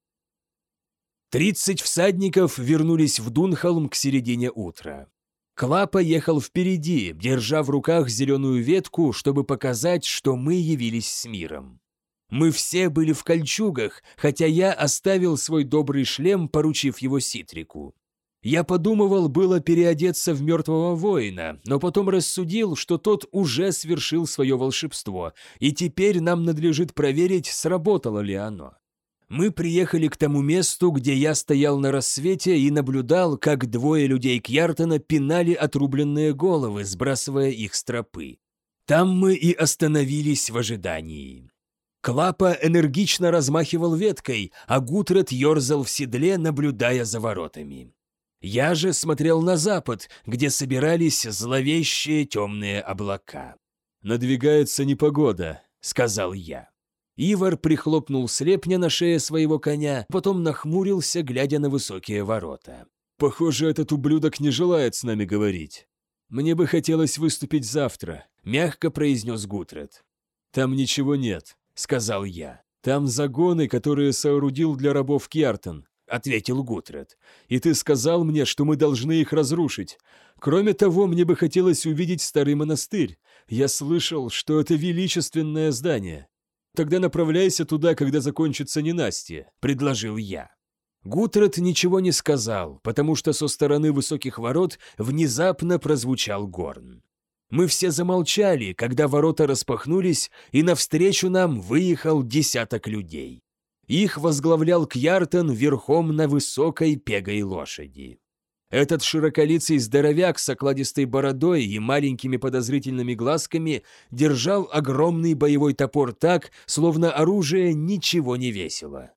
Тридцать всадников вернулись в Дунхолм к середине утра. Клапа ехал впереди, держа в руках зеленую ветку, чтобы показать, что мы явились с миром. Мы все были в кольчугах, хотя я оставил свой добрый шлем, поручив его Ситрику. Я подумывал было переодеться в мертвого воина, но потом рассудил, что тот уже свершил свое волшебство, и теперь нам надлежит проверить, сработало ли оно. Мы приехали к тому месту, где я стоял на рассвете и наблюдал, как двое людей Кьяртона пинали отрубленные головы, сбрасывая их с тропы. Там мы и остановились в ожидании. Клапа энергично размахивал веткой, а Гутрет ерзал в седле, наблюдая за воротами. Я же смотрел на запад, где собирались зловещие темные облака. «Надвигается непогода», — сказал я. Ивар прихлопнул слепня на шее своего коня, потом нахмурился, глядя на высокие ворота. «Похоже, этот ублюдок не желает с нами говорить. Мне бы хотелось выступить завтра», — мягко произнес Гутред. «Там ничего нет», — сказал я. «Там загоны, которые соорудил для рабов Кьяртон. — ответил Гутред. «И ты сказал мне, что мы должны их разрушить. Кроме того, мне бы хотелось увидеть старый монастырь. Я слышал, что это величественное здание. Тогда направляйся туда, когда закончится ненастье», — предложил я. Гутред ничего не сказал, потому что со стороны высоких ворот внезапно прозвучал горн. Мы все замолчали, когда ворота распахнулись, и навстречу нам выехал десяток людей. Их возглавлял Кьяртон верхом на высокой пегой лошади. Этот широколицый здоровяк с окладистой бородой и маленькими подозрительными глазками держал огромный боевой топор так, словно оружие ничего не весило.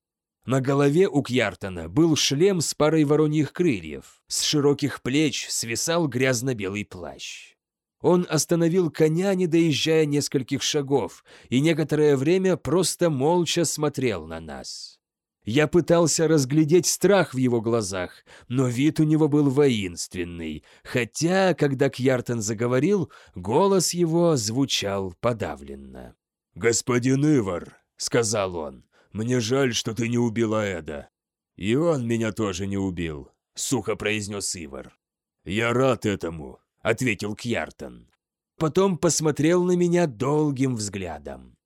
На голове у Кьяртона был шлем с парой вороньих крыльев, с широких плеч свисал грязно-белый плащ. Он остановил коня, не доезжая нескольких шагов, и некоторое время просто молча смотрел на нас. Я пытался разглядеть страх в его глазах, но вид у него был воинственный, хотя, когда Кьяртон заговорил, голос его звучал подавленно. «Господин Ивар», — сказал он, — «мне жаль, что ты не убила Эда». «И он меня тоже не убил», — сухо произнес Ивар. «Я рад этому. — ответил Кьяртон. Потом посмотрел на меня долгим взглядом.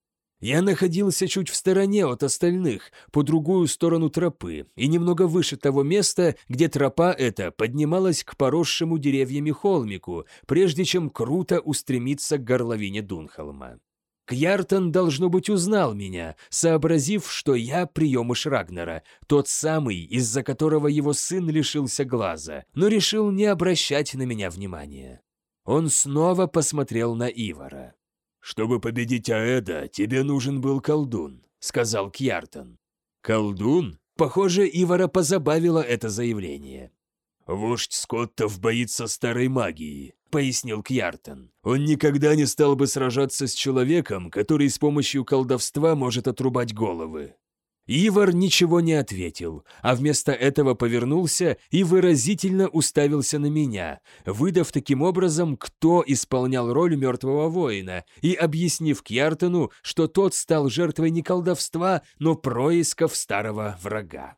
Я находился чуть в стороне от остальных, по другую сторону тропы, и немного выше того места, где тропа эта поднималась к поросшему деревьями холмику, прежде чем круто устремиться к горловине Дунхолма. Кьяртон, должно быть, узнал меня, сообразив, что я приемыш Рагнера, тот самый, из-за которого его сын лишился глаза, но решил не обращать на меня внимания. Он снова посмотрел на Ивара. «Чтобы победить Аэда, тебе нужен был колдун», — сказал Кьяртон. «Колдун?» Похоже, Ивара позабавило это заявление. «Вождь Скоттов боится старой магии», — пояснил Кьяртон. «Он никогда не стал бы сражаться с человеком, который с помощью колдовства может отрубать головы». Ивар ничего не ответил, а вместо этого повернулся и выразительно уставился на меня, выдав таким образом, кто исполнял роль мертвого воина, и объяснив Кьяртону, что тот стал жертвой не колдовства, но происков старого врага.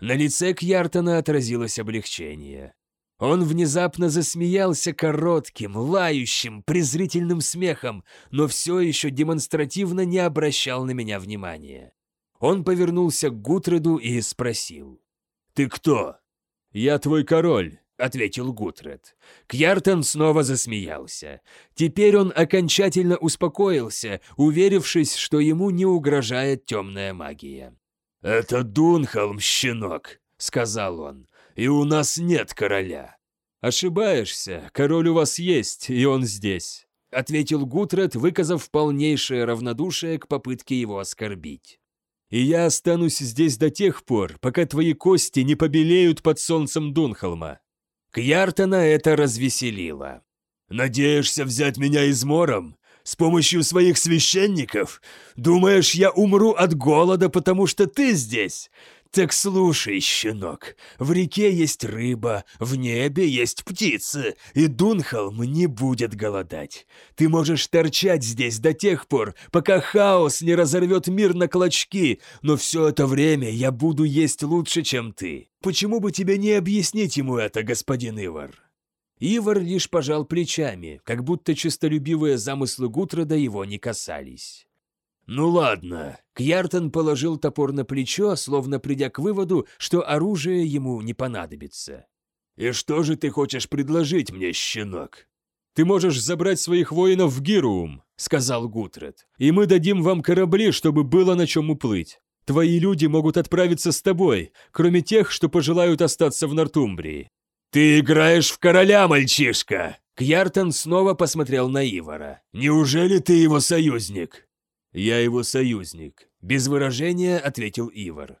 На лице Кьяртона отразилось облегчение. Он внезапно засмеялся коротким, лающим, презрительным смехом, но все еще демонстративно не обращал на меня внимания. Он повернулся к Гутреду и спросил. «Ты кто?» «Я твой король», — ответил Гутред. Кьяртон снова засмеялся. Теперь он окончательно успокоился, уверившись, что ему не угрожает темная магия. «Это Дунхолм, щенок», — сказал он, — «и у нас нет короля». «Ошибаешься, король у вас есть, и он здесь», — ответил Гутред, выказав полнейшее равнодушие к попытке его оскорбить. «И я останусь здесь до тех пор, пока твои кости не побелеют под солнцем Дунхолма». Кьяртона это развеселило. «Надеешься взять меня измором? С помощью своих священников? Думаешь, я умру от голода, потому что ты здесь? Так слушай, щенок, в реке есть рыба, в небе есть птицы, и Дунхолм не будет голодать. Ты можешь торчать здесь до тех пор, пока хаос не разорвет мир на клочки, но все это время я буду есть лучше, чем ты. Почему бы тебе не объяснить ему это, господин Ивар?» Ивар лишь пожал плечами, как будто честолюбивые замыслы Гутрода его не касались. «Ну ладно». Кьяртон положил топор на плечо, словно придя к выводу, что оружие ему не понадобится. «И что же ты хочешь предложить мне, щенок?» «Ты можешь забрать своих воинов в Гируум», — сказал Гутред, «и мы дадим вам корабли, чтобы было на чем уплыть. Твои люди могут отправиться с тобой, кроме тех, что пожелают остаться в Нортумбрии». «Ты играешь в короля, мальчишка!» Кьяртон снова посмотрел на Ивара. «Неужели ты его союзник?» «Я его союзник», — без выражения ответил Ивар.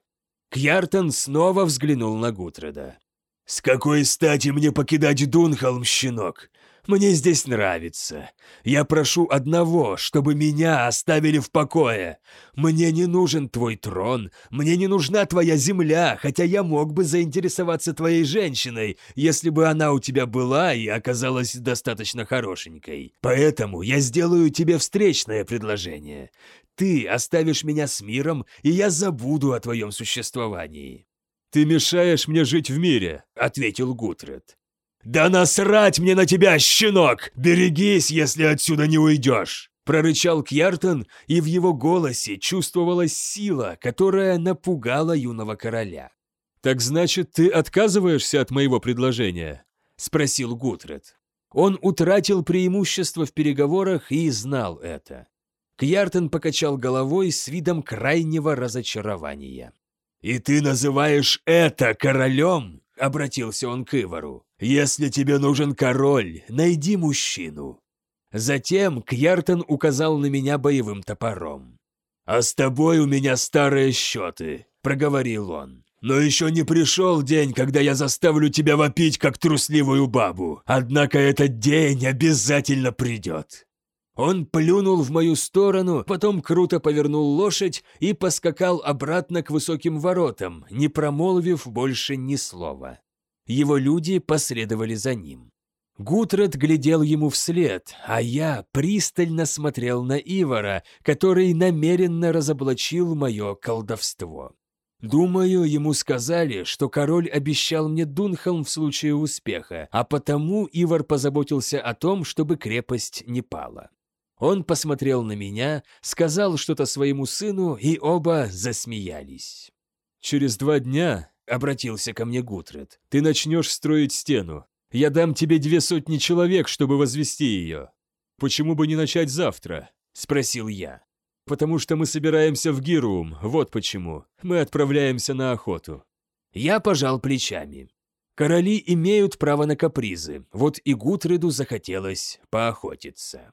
Кьяртон снова взглянул на Гутреда. «С какой стати мне покидать Дунхолм, щенок? Мне здесь нравится. Я прошу одного, чтобы меня оставили в покое. Мне не нужен твой трон, мне не нужна твоя земля, хотя я мог бы заинтересоваться твоей женщиной, если бы она у тебя была и оказалась достаточно хорошенькой. Поэтому я сделаю тебе встречное предложение. Ты оставишь меня с миром, и я забуду о твоем существовании». «Ты мешаешь мне жить в мире», — ответил Гутред. «Да насрать мне на тебя, щенок! Берегись, если отсюда не уйдешь!» Прорычал Кьяртон, и в его голосе чувствовалась сила, которая напугала юного короля. «Так значит, ты отказываешься от моего предложения?» — спросил Гутред. Он утратил преимущество в переговорах и знал это. Кьяртон покачал головой с видом крайнего разочарования. «И ты называешь это королем?» — обратился он к Ивару. «Если тебе нужен король, найди мужчину». Затем Кьяртон указал на меня боевым топором. «А с тобой у меня старые счеты», — проговорил он. «Но еще не пришел день, когда я заставлю тебя вопить, как трусливую бабу. Однако этот день обязательно придет». Он плюнул в мою сторону, потом круто повернул лошадь и поскакал обратно к высоким воротам, не промолвив больше ни слова. Его люди последовали за ним. Гутред глядел ему вслед, а я пристально смотрел на Ивара, который намеренно разоблачил мое колдовство. Думаю, ему сказали, что король обещал мне Дунхолм в случае успеха, а потому Ивар позаботился о том, чтобы крепость не пала. Он посмотрел на меня, сказал что-то своему сыну, и оба засмеялись. «Через два дня», — обратился ко мне Гутред, — «ты начнешь строить стену. Я дам тебе две сотни человек, чтобы возвести ее. Почему бы не начать завтра?» — спросил я. «Потому что мы собираемся в Гируум, вот почему. Мы отправляемся на охоту». Я пожал плечами. Короли имеют право на капризы, вот и Гутреду захотелось поохотиться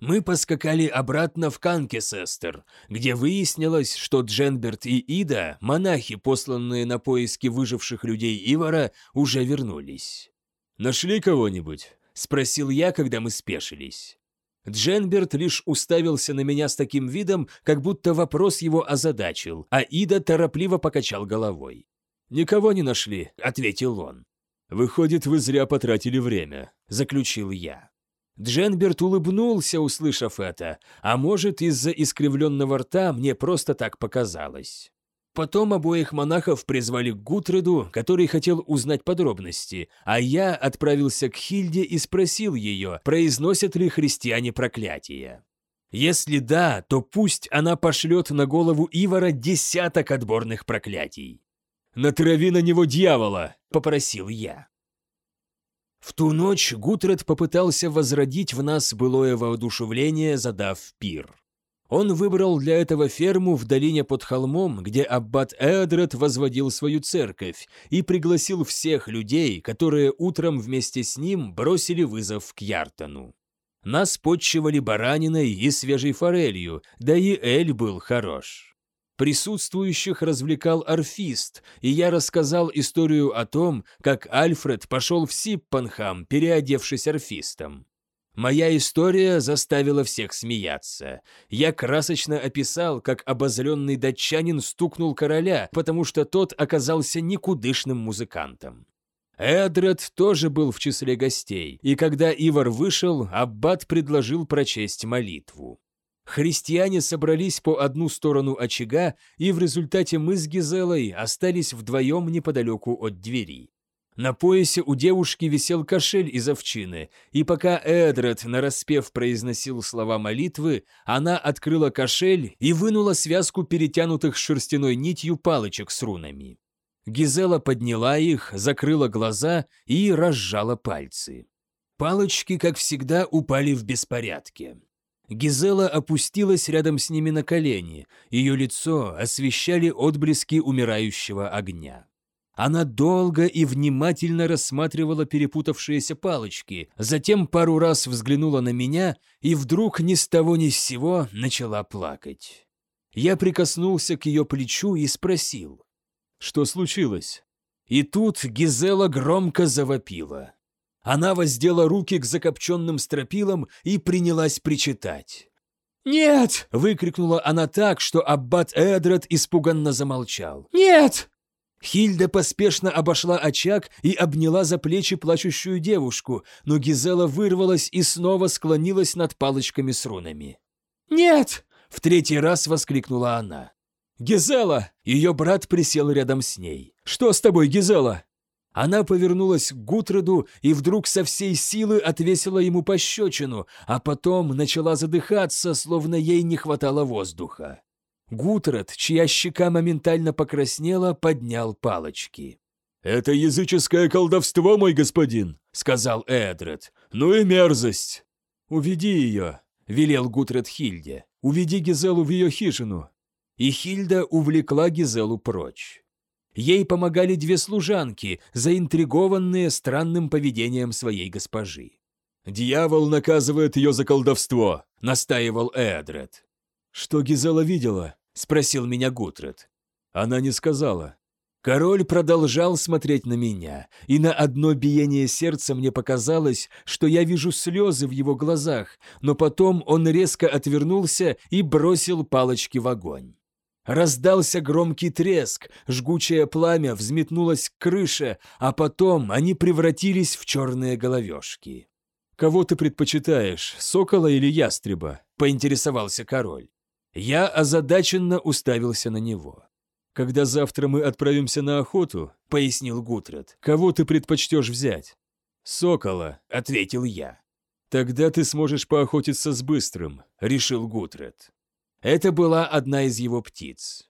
мы поскакали обратно в Канкесестер, где выяснилось, что Дженберт и Ида, монахи, посланные на поиски выживших людей Ивара, уже вернулись. «Нашли кого-нибудь?» – спросил я, когда мы спешились. Дженберт лишь уставился на меня с таким видом, как будто вопрос его озадачил, а Ида торопливо покачал головой. «Никого не нашли», — ответил он. «Выходит, вы зря потратили время», — заключил я. Дженберт улыбнулся, услышав это, а может, из-за искривленного рта мне просто так показалось. Потом обоих монахов призвали к Гутреду, который хотел узнать подробности, а я отправился к Хильде и спросил ее, произносят ли христиане проклятия. Если да, то пусть она пошлет на голову Ивара десяток отборных проклятий. «Натрави на него дьявола!» – попросил я. В ту ночь Гутред попытался возродить в нас былое воодушевление, задав пир. Он выбрал для этого ферму в долине под холмом, где аббат Эодред возводил свою церковь, и пригласил всех людей, которые утром вместе с ним бросили вызов к Яртону. Нас подчивали бараниной и свежей форелью, да и Эль был хорош. Присутствующих развлекал орфист, и я рассказал историю о том, как Альфред пошел в Сиппанхам, переодевшись орфистом. Моя история заставила всех смеяться. Я красочно описал, как обозленный датчанин стукнул короля, потому что тот оказался никудышным музыкантом. Эдред тоже был в числе гостей, и когда Ивар вышел, Аббат предложил прочесть молитву. Христиане собрались по одну сторону очага, и в результате мы с Гизелой остались вдвоем неподалеку от двери. На поясе у девушки висел кошель из овчины, и пока Эдред нараспев произносил слова молитвы, она открыла кошель и вынула связку перетянутых шерстяной нитью палочек с рунами. Гизела подняла их, закрыла глаза и разжала пальцы. Палочки, как всегда, упали в беспорядке. Гизела опустилась рядом с ними на колени, ее лицо освещали отблески умирающего огня. Она долго и внимательно рассматривала перепутавшиеся палочки, затем пару раз взглянула на меня и вдруг ни с того ни с сего начала плакать. Я прикоснулся к ее плечу и спросил, Что случилось? И тут Гизела громко завопила. Она воздела руки к закопченным стропилам и принялась причитать. «Нет!» — выкрикнула она так, что аббат Эдред испуганно замолчал. «Нет!» Хильда поспешно обошла очаг и обняла за плечи плачущую девушку, но Гизела вырвалась и снова склонилась над палочками с рунами. «Нет!» — в третий раз воскликнула она. «Гизела!» — ее брат присел рядом с ней. «Что с тобой, Гизела?» Она повернулась к Гутреду и вдруг со всей силы отвесила ему пощечину, а потом начала задыхаться, словно ей не хватало воздуха. Гутред, чья щека моментально покраснела, поднял палочки. «Это языческое колдовство, мой господин», — сказал Эдред. «Ну и мерзость». «Уведи ее», — велел Гутред Хильде. «Уведи Гизелу в ее хижину». И Хильда увлекла Гизелу прочь. Ей помогали две служанки, заинтригованные странным поведением своей госпожи. «Дьявол наказывает ее за колдовство», — настаивал Эдред. «Что Гизела видела?» — спросил меня Гутред. Она не сказала. Король продолжал смотреть на меня, и на одно биение сердца мне показалось, что я вижу слезы в его глазах, но потом он резко отвернулся и бросил палочки в огонь. Раздался громкий треск, жгучее пламя взметнулось к крыше, а потом они превратились в черные головешки. «Кого ты предпочитаешь, сокола или ястреба?» — поинтересовался король. Я озадаченно уставился на него. «Когда завтра мы отправимся на охоту», — пояснил Гутред, — «кого ты предпочтешь взять?» «Сокола», — ответил я. «Тогда ты сможешь поохотиться с быстрым», — решил Гутред. Это была одна из его птиц.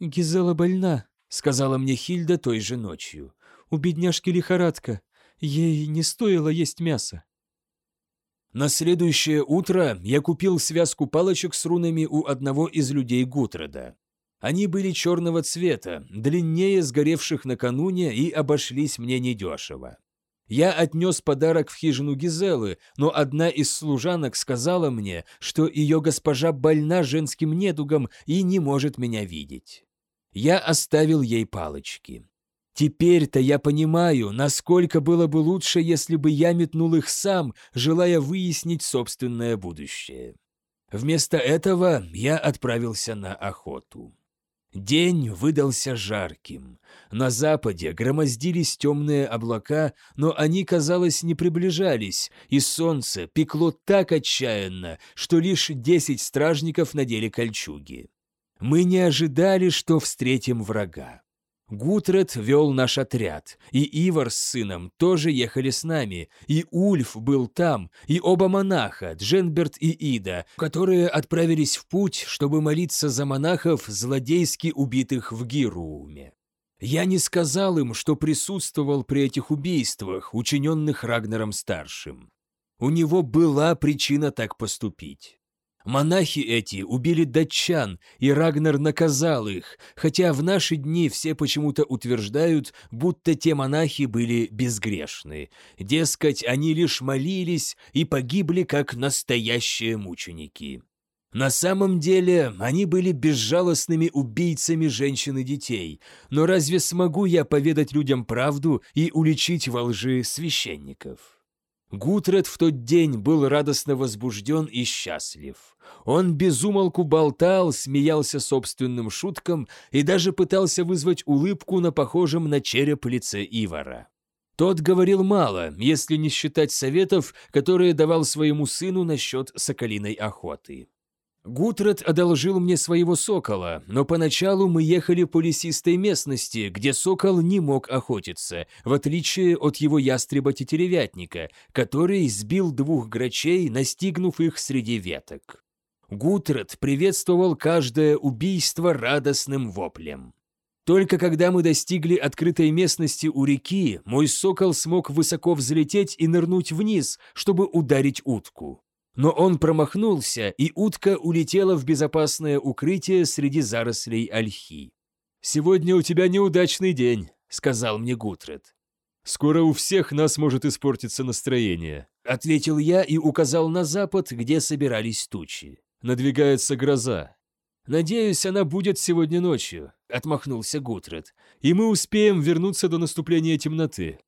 «Гизела больна», — сказала мне Хильда той же ночью. «У бедняжки лихорадка. Ей не стоило есть мясо». На следующее утро я купил связку палочек с рунами у одного из людей Гутреда. Они были черного цвета, длиннее сгоревших накануне и обошлись мне недешево. Я отнес подарок в хижину Гизелы, но одна из служанок сказала мне, что ее госпожа больна женским недугом и не может меня видеть. Я оставил ей палочки. Теперь-то я понимаю, насколько было бы лучше, если бы я метнул их сам, желая выяснить собственное будущее. Вместо этого я отправился на охоту. День выдался жарким. На западе громоздились темные облака, но они, казалось, не приближались, и солнце пекло так отчаянно, что лишь десять стражников надели кольчуги. Мы не ожидали, что встретим врага. Гутред вел наш отряд, и Ивар с сыном тоже ехали с нами, и Ульф был там, и оба монаха, Дженберт и Ида, которые отправились в путь, чтобы молиться за монахов, злодейски убитых в Гирууме. Я не сказал им, что присутствовал при этих убийствах, учиненных Рагнером-старшим. У него была причина так поступить. Монахи эти убили датчан, и Рагнар наказал их, хотя в наши дни все почему-то утверждают, будто те монахи были безгрешны. Дескать, они лишь молились и погибли как настоящие мученики. На самом деле, они были безжалостными убийцами женщин и детей, но разве смогу я поведать людям правду и уличить во лжи священников? Гутред в тот день был радостно возбужден и счастлив. Он безумолку болтал, смеялся собственным шуткам и даже пытался вызвать улыбку на похожем на череп лице Ивара. Тот говорил мало, если не считать советов, которые давал своему сыну насчет соколиной охоты. Гутред одолжил мне своего сокола, но поначалу мы ехали по лесистой местности, где сокол не мог охотиться, в отличие от его ястреба-тетеревятника, который сбил двух грачей, настигнув их среди веток. Гутред приветствовал каждое убийство радостным воплем. Только когда мы достигли открытой местности у реки, мой сокол смог высоко взлететь и нырнуть вниз, чтобы ударить утку. Но он промахнулся, и утка улетела в безопасное укрытие среди зарослей ольхи. «Сегодня у тебя неудачный день», — сказал мне Гутред. «Скоро у всех нас может испортиться настроение», — ответил я и указал на запад, где собирались тучи. «Надвигается гроза. «Надеюсь, она будет сегодня ночью», — отмахнулся Гутред. «И мы успеем вернуться до наступления темноты».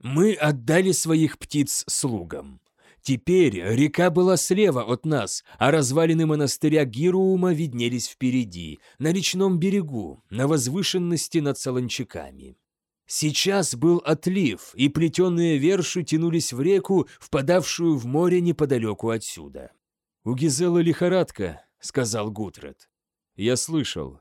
Мы отдали своих птиц слугам. Теперь река была слева от нас, а развалины монастыря Гируума виднелись впереди, на речном берегу, на возвышенности над Солончаками. Сейчас был отлив, и плетеные верши тянулись в реку, впадавшую в море неподалеку отсюда. «У Гизела лихорадка», — сказал Гутред. Я слышал.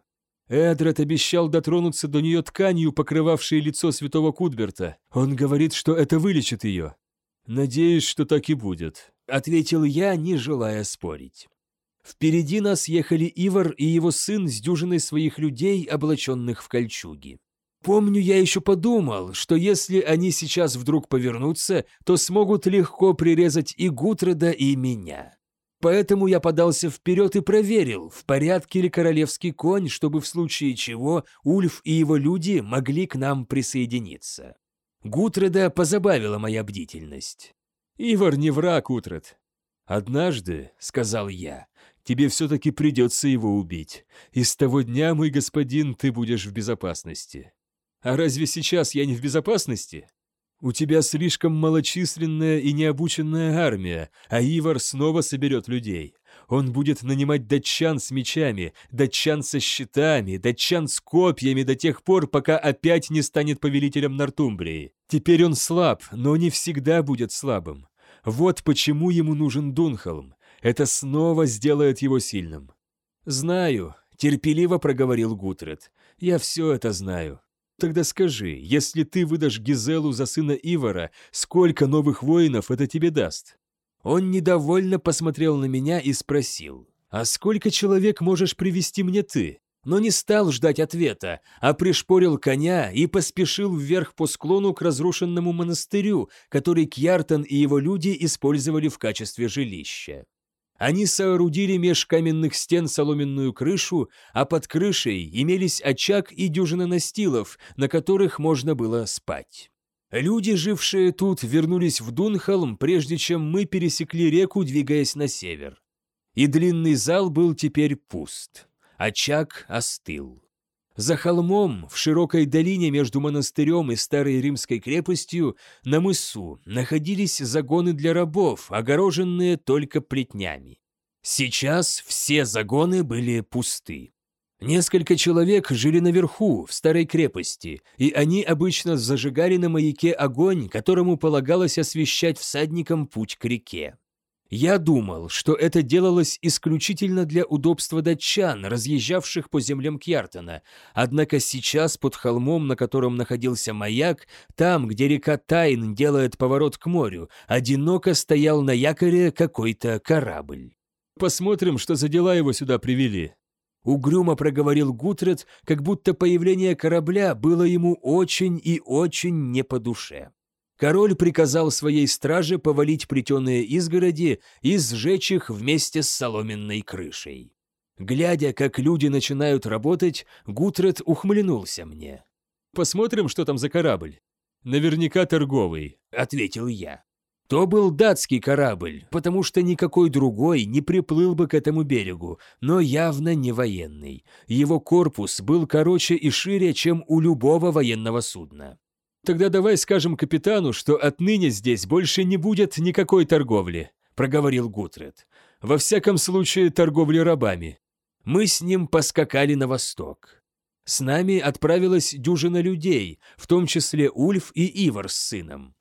Эдред обещал дотронуться до нее тканью, покрывавшей лицо святого Кудберта. Он говорит, что это вылечит ее. Надеюсь, что так и будет», — ответил я, не желая спорить. Впереди нас ехали Ивар и его сын с дюжиной своих людей, облаченных в кольчуги. Помню, я еще подумал, что если они сейчас вдруг повернутся, то смогут легко прирезать и Гутреда, и меня. Поэтому я подался вперед и проверил, в порядке ли королевский конь, чтобы в случае чего Ульф и его люди могли к нам присоединиться. Гутреда позабавила моя бдительность. «Ивар не враг, Утред. Однажды, — сказал я, — тебе все-таки придется его убить, и с того дня, мой господин, ты будешь в безопасности. А разве сейчас я не в безопасности? У тебя слишком малочисленная и необученная армия, а Ивар снова соберет людей. Он будет нанимать датчан с мечами, датчан со щитами, датчан с копьями до тех пор, пока опять не станет повелителем Нортумбрии. Теперь он слаб, но не всегда будет слабым. Вот почему ему нужен Дунхолм. Это снова сделает его сильным. «Знаю», — терпеливо проговорил Гутред. «Я все это знаю. Тогда скажи, если ты выдашь Гизелу за сына Ивара, сколько новых воинов это тебе даст?» Он недовольно посмотрел на меня и спросил, «А сколько человек можешь привести мне ты?» Но не стал ждать ответа, а пришпорил коня и поспешил вверх по склону к разрушенному монастырю, который Кьяртан и его люди использовали в качестве жилища. Они соорудили меж каменных стен соломенную крышу, а под крышей имелись очаг и дюжина настилов, на которых можно было спать. Люди, жившие тут, вернулись в Дунхолм, прежде чем мы пересекли реку, двигаясь на север. И длинный зал был теперь пуст. Очаг остыл. За холмом, в широкой долине между монастырем и старой римской крепостью, на мысу, находились загоны для рабов, огороженные только плетнями. Сейчас все загоны были пусты. Несколько человек жили наверху, в старой крепости, и они обычно зажигали на маяке огонь, которому полагалось освещать всадникам путь к реке. Я думал, что это делалось исключительно для удобства датчан, разъезжавших по землям Кьяртона, однако сейчас под холмом, на котором находился маяк, там, где река Тайн делает поворот к морю, одиноко стоял на якоре какой-то корабль. «Посмотрим, что за дела его сюда привели», Угрюмо проговорил Гутред, как будто появление корабля было ему очень и очень не по душе. Король приказал своей страже повалить плетеные изгороди и сжечь их вместе с соломенной крышей. Глядя, как люди начинают работать, Гутред ухмыльнулся мне. «Посмотрим, что там за корабль». «Наверняка торговый», — ответил я. То был датский корабль, потому что никакой другой не приплыл бы к этому берегу, но явно не военный. Его корпус был короче и шире, чем у любого военного судна. «Тогда давай скажем капитану, что отныне здесь больше не будет никакой торговли», — проговорил Гутред. «Во всяком случае, торговли рабами». Мы с ним поскакали на восток. С нами отправилась дюжина людей, в том числе Ульф и Ивар с сыном.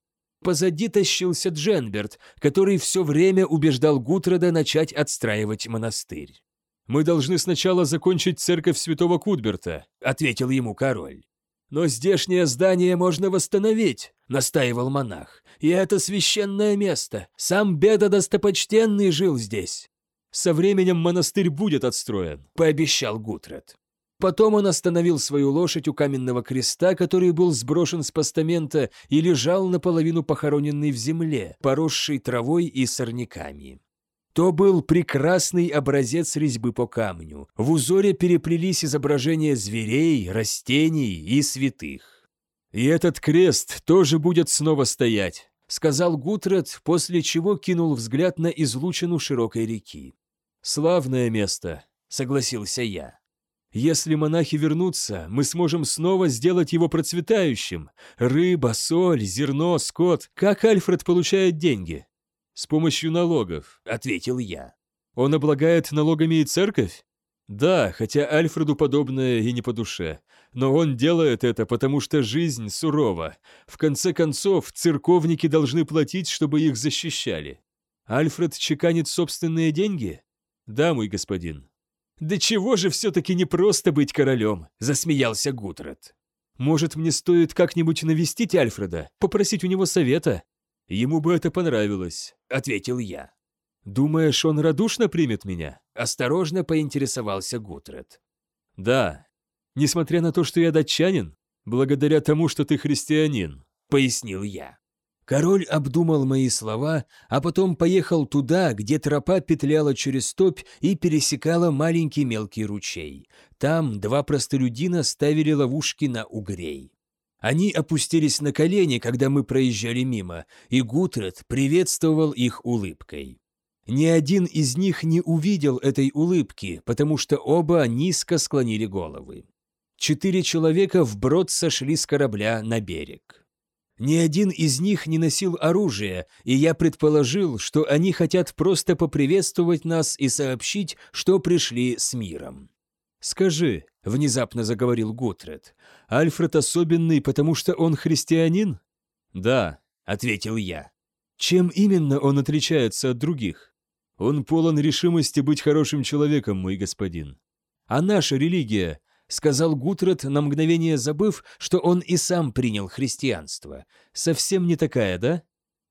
Позади тащился Дженберт, который все время убеждал Гутреда начать отстраивать монастырь. «Мы должны сначала закончить церковь святого Кудберта», — ответил ему король. «Но здешнее здание можно восстановить», — настаивал монах. «И это священное место. Сам Беда достопочтенный жил здесь». «Со временем монастырь будет отстроен», — пообещал Гутред. Потом он остановил свою лошадь у каменного креста, который был сброшен с постамента и лежал наполовину похороненный в земле, поросший травой и сорняками. То был прекрасный образец резьбы по камню. В узоре переплелись изображения зверей, растений и святых. «И этот крест тоже будет снова стоять», — сказал Гутред, после чего кинул взгляд на излучину широкой реки. «Славное место», — согласился я. «Если монахи вернутся, мы сможем снова сделать его процветающим. Рыба, соль, зерно, скот. Как Альфред получает деньги?» «С помощью налогов», — ответил я. «Он облагает налогами и церковь?» «Да, хотя Альфреду подобное и не по душе. Но он делает это, потому что жизнь сурова. В конце концов, церковники должны платить, чтобы их защищали. Альфред чеканит собственные деньги? Да, мой господин». «Да чего же все-таки не просто быть королем?» – засмеялся Гутред. «Может, мне стоит как-нибудь навестить Альфреда, попросить у него совета?» «Ему бы это понравилось», — ответил я. «Думаешь, он радушно примет меня?» — осторожно поинтересовался Гутред. «Да. Несмотря на то, что я датчанин, благодаря тому, что ты христианин», — пояснил я. Король обдумал мои слова, а потом поехал туда, где тропа петляла через топь и пересекала маленький мелкий ручей. Там два простолюдина ставили ловушки на угрей. Они опустились на колени, когда мы проезжали мимо, и Гутред приветствовал их улыбкой. Ни один из них не увидел этой улыбки, потому что оба низко склонили головы. Четыре человека вброд сошли с корабля на берег. Ни один из них не носил оружия, и я предположил, что они хотят просто поприветствовать нас и сообщить, что пришли с миром. «Скажи», — внезапно заговорил Гутред, — «Альфред особенный, потому что он христианин?» «Да», — ответил я. «Чем именно он отличается от других?» «Он полон решимости быть хорошим человеком, мой господин». «А наша религия?» — сказал Гутред, на мгновение забыв, что он и сам принял христианство. «Совсем не такая, да?»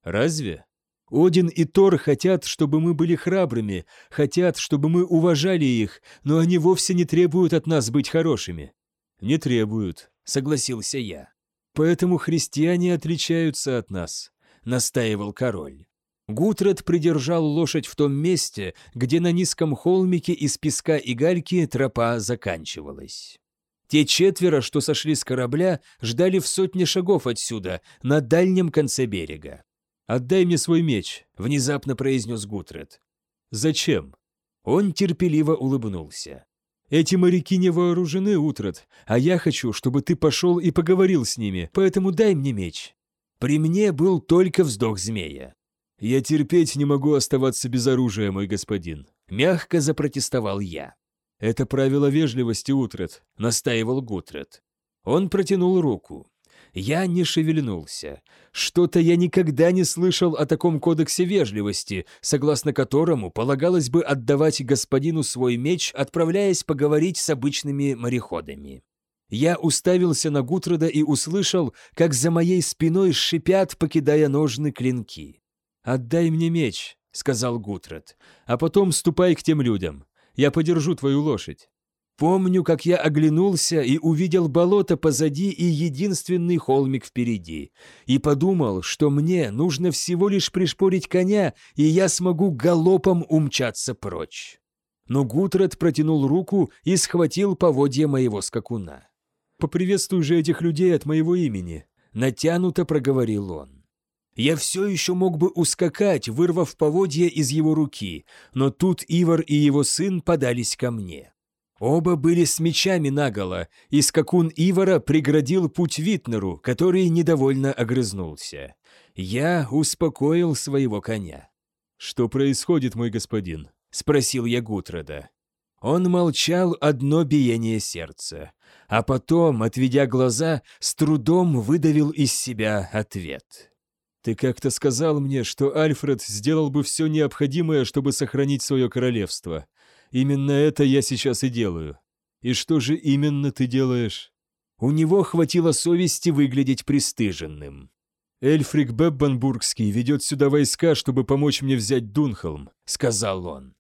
«Разве?» Один и Тор хотят, чтобы мы были храбрыми, хотят, чтобы мы уважали их, но они вовсе не требуют от нас быть хорошими». «Не требуют», — согласился я. «Поэтому христиане отличаются от нас», — настаивал король. Гутред придержал лошадь в том месте, где на низком холмике из песка и гальки тропа заканчивалась. Те четверо, что сошли с корабля, ждали в сотне шагов отсюда, на дальнем конце берега. «Отдай мне свой меч», — внезапно произнес Гутред. «Зачем?» Он терпеливо улыбнулся. «Эти моряки не вооружены, Утрат, а я хочу, чтобы ты пошел и поговорил с ними, поэтому дай мне меч». При мне был только вздох змея. «Я терпеть не могу оставаться без оружия, мой господин», — мягко запротестовал я. «Это правило вежливости, Утрат», — настаивал Гутред. Он протянул руку. Я не шевельнулся. Что-то я никогда не слышал о таком кодексе вежливости, согласно которому полагалось бы отдавать господину свой меч, отправляясь поговорить с обычными мореходами. Я уставился на Гутрода и услышал, как за моей спиной шипят, покидая ножны клинки. «Отдай мне меч», — сказал Гутрод, — «а потом ступай к тем людям. Я подержу твою лошадь». Помню, как я оглянулся и увидел болото позади и единственный холмик впереди, и подумал, что мне нужно всего лишь пришпорить коня, и я смогу галопом умчаться прочь. Но Гутред протянул руку и схватил поводья моего скакуна. «Поприветствуй же этих людей от моего имени», — натянуто проговорил он. Я все еще мог бы ускакать, вырвав поводья из его руки, но тут Ивар и его сын подались ко мне. Оба были с мечами наголо, и скакун Ивара преградил путь Витнеру, который недовольно огрызнулся. Я успокоил своего коня. «Что происходит, мой господин?» — спросил я Гутрода. Он молчал одно биение сердца, а потом, отведя глаза, с трудом выдавил из себя ответ. «Ты как-то сказал мне, что Альфред сделал бы все необходимое, чтобы сохранить свое королевство. Именно это я сейчас и делаю. И что же именно ты делаешь? У него хватило совести выглядеть пристыженным. Эльфрик Беббанбургский ведет сюда войска, чтобы помочь мне взять Дунхолм, сказал он.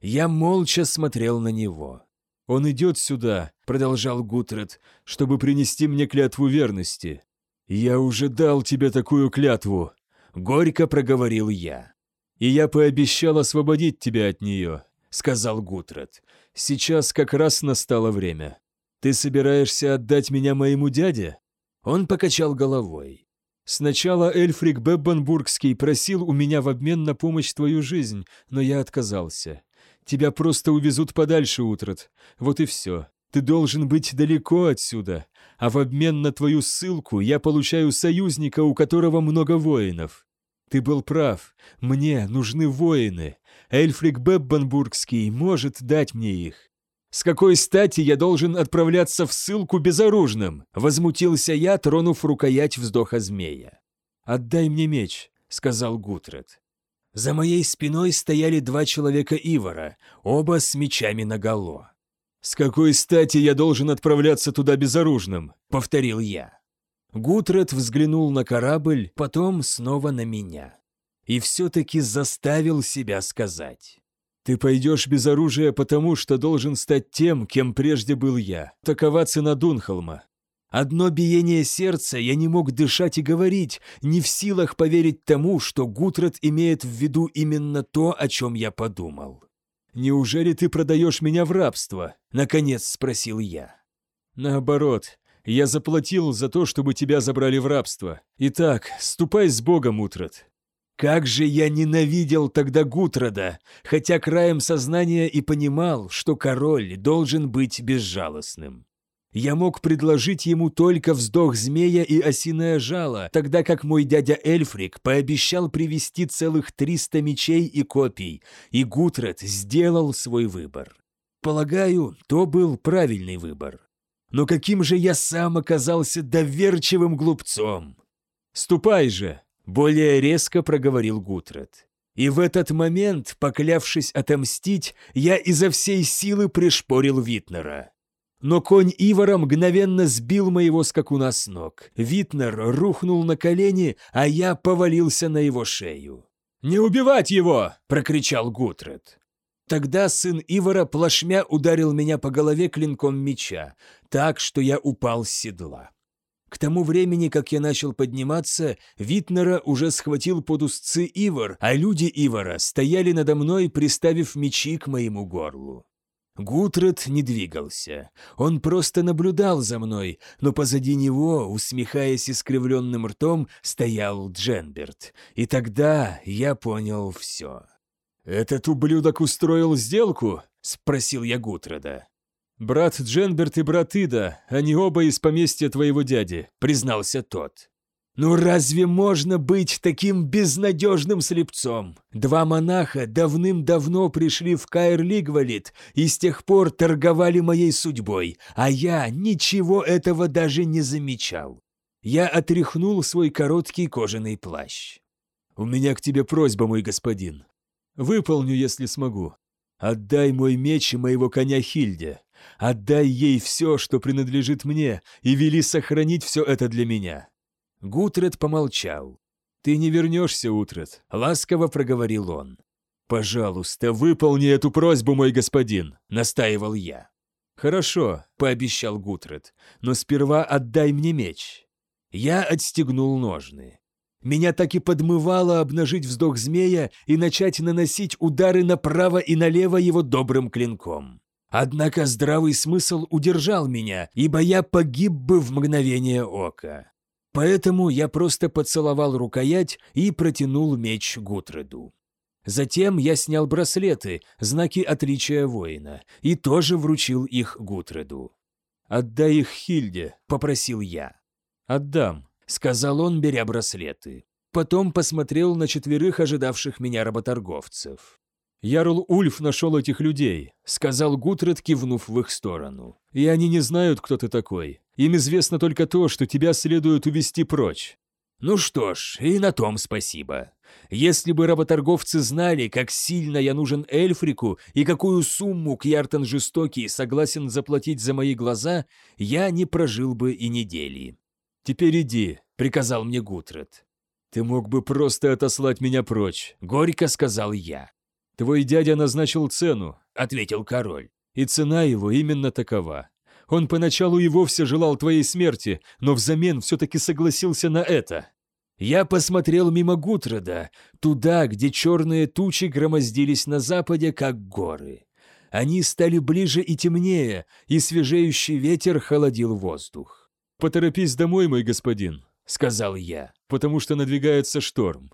Я молча смотрел на него. «Он идет сюда», — продолжал Гутред, — «чтобы принести мне клятву верности». «Я уже дал тебе такую клятву», — горько проговорил я. «И я пообещал освободить тебя от нее», — сказал Гутред. «Сейчас как раз настало время. Ты собираешься отдать меня моему дяде?» Он покачал головой. «Сначала Эльфрик Беббенбургский просил у меня в обмен на помощь твою жизнь, но я отказался. Тебя просто увезут подальше, Утрат. Вот и все. Ты должен быть далеко отсюда, а в обмен на твою ссылку я получаю союзника, у которого много воинов. Ты был прав. Мне нужны воины. Эльфрик Беббенбургский может дать мне их. «С какой стати я должен отправляться в ссылку безоружным?» — возмутился я, тронув рукоять вздоха змея. «Отдай мне меч», — сказал Гутред. За моей спиной стояли два человека Ивара, оба с мечами наголо. «С какой стати я должен отправляться туда безоружным?» — повторил я. Гутред взглянул на корабль, потом снова на меня. И все-таки заставил себя сказать. «Ты пойдешь без оружия потому, что должен стать тем, кем прежде был я. Такова цена Дунхолма. Одно биение сердца я не мог дышать и говорить, не в силах поверить тому, что Гутред имеет в виду именно то, о чем я подумал. «Неужели ты продаешь меня в рабство?» — наконец спросил я. «Наоборот, я заплатил за то, чтобы тебя забрали в рабство. Итак, ступай с Богом, Утрат». Как же я ненавидел тогда Гутрода, хотя краем сознания и понимал, что король должен быть безжалостным. Я мог предложить ему только вздох змея и осиное жало, тогда как мой дядя Эльфрик пообещал привести целых триста мечей и копий, и Гутред сделал свой выбор. Полагаю, то был правильный выбор. Но каким же я сам оказался доверчивым глупцом? «Ступай же!» — более резко проговорил Гутред. И в этот момент, поклявшись отомстить, я изо всей силы пришпорил Витнера. Но конь Ивара мгновенно сбил моего скакуна с ног. Витнер рухнул на колени, а я повалился на его шею. «Не убивать его!» – прокричал Гутред. Тогда сын Ивара плашмя ударил меня по голове клинком меча, так, что я упал с седла. К тому времени, как я начал подниматься, Витнера уже схватил под узцы Ивар, а люди Ивара стояли надо мной, приставив мечи к моему горлу. Гутред не двигался. Он просто наблюдал за мной, но позади него, усмехаясь искривленным ртом, стоял Дженберт. И тогда я понял все. «Этот ублюдок устроил сделку?» — спросил я Гутреда. «Брат Дженберт и брат Ида, они оба из поместья твоего дяди», — признался тот. Ну разве можно быть таким безнадежным слепцом? Два монаха давным-давно пришли в Каэр-Лигвалит и с тех пор торговали моей судьбой, а я ничего этого даже не замечал. Я отряхнул свой короткий кожаный плащ. «У меня к тебе просьба, мой господин. Выполню, если смогу. Отдай мой меч и моего коня Хильде. Отдай ей все, что принадлежит мне, и вели сохранить все это для меня. Гутред помолчал. «Ты не вернешься, Утред», — ласково проговорил он. «Пожалуйста, выполни эту просьбу, мой господин», — настаивал я. «Хорошо», — пообещал Гутред, — «но сперва отдай мне меч». Я отстегнул ножны. Меня так и подмывало обнажить вздох змея и начать наносить удары направо и налево его добрым клинком. Однако здравый смысл удержал меня, ибо я погиб бы в мгновение ока. Поэтому я просто поцеловал рукоять и протянул меч Гутреду. Затем я снял браслеты, знаки отличия воина, и тоже вручил их Гутреду. «Отдай их Хильде», — попросил я. «Отдам», — сказал он, беря браслеты. Потом посмотрел на четверых ожидавших меня работорговцев. «Ярл Ульф нашел этих людей», — сказал Гутред, кивнув в их сторону. «И они не знают, кто ты такой. Им известно только то, что тебя следует увести прочь». «Ну что ж, и на том спасибо. Если бы работорговцы знали, как сильно я нужен Эльфрику и какую сумму Кьяртон Жестокий согласен заплатить за мои глаза, я не прожил бы и недели». «Теперь иди», — приказал мне Гутред. «Ты мог бы просто отослать меня прочь», — горько сказал я. «Твой дядя назначил цену», — ответил король. И цена его именно такова. Он поначалу и вовсе желал твоей смерти, но взамен все-таки согласился на это. Я посмотрел мимо Гутрода, туда, где черные тучи громоздились на западе, как горы. Они стали ближе и темнее, и свежеющий ветер холодил воздух. «Поторопись домой, мой господин», — сказал я, потому что надвигается шторм.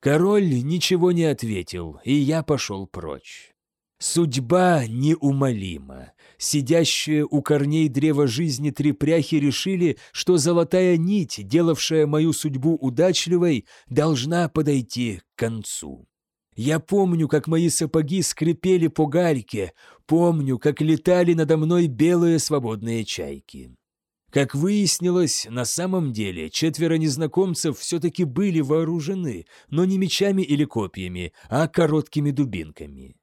Король ничего не ответил, и я пошел прочь. Судьба неумолима. Сидящие у корней древа жизни три пряхи решили, что золотая нить, делавшая мою судьбу удачливой, должна подойти к концу. Я помню, как мои сапоги скрипели по гальке, помню, как летали надо мной белые свободные чайки. Как выяснилось, на самом деле четверо незнакомцев все-таки были вооружены, но не мечами или копьями, а короткими дубинками.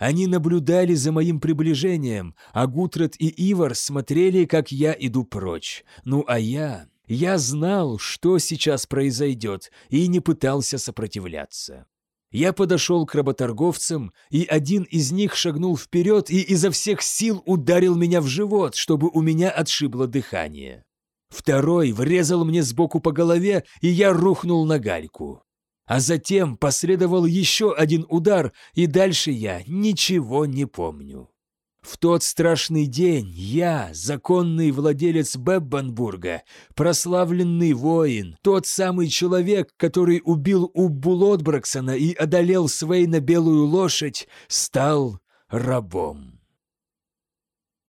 Они наблюдали за моим приближением, а Гутред и Ивар смотрели, как я иду прочь. Ну а я... Я знал, что сейчас произойдет, и не пытался сопротивляться. Я подошел к работорговцам, и один из них шагнул вперед и изо всех сил ударил меня в живот, чтобы у меня отшибло дыхание. Второй врезал мне сбоку по голове, и я рухнул на гальку. А затем последовал еще один удар, и дальше я ничего не помню. В тот страшный день я, законный владелец Беббанбурга, прославленный воин, тот самый человек, который убил Уббу Лотбраксона и одолел Свейна Белую Лошадь, стал рабом.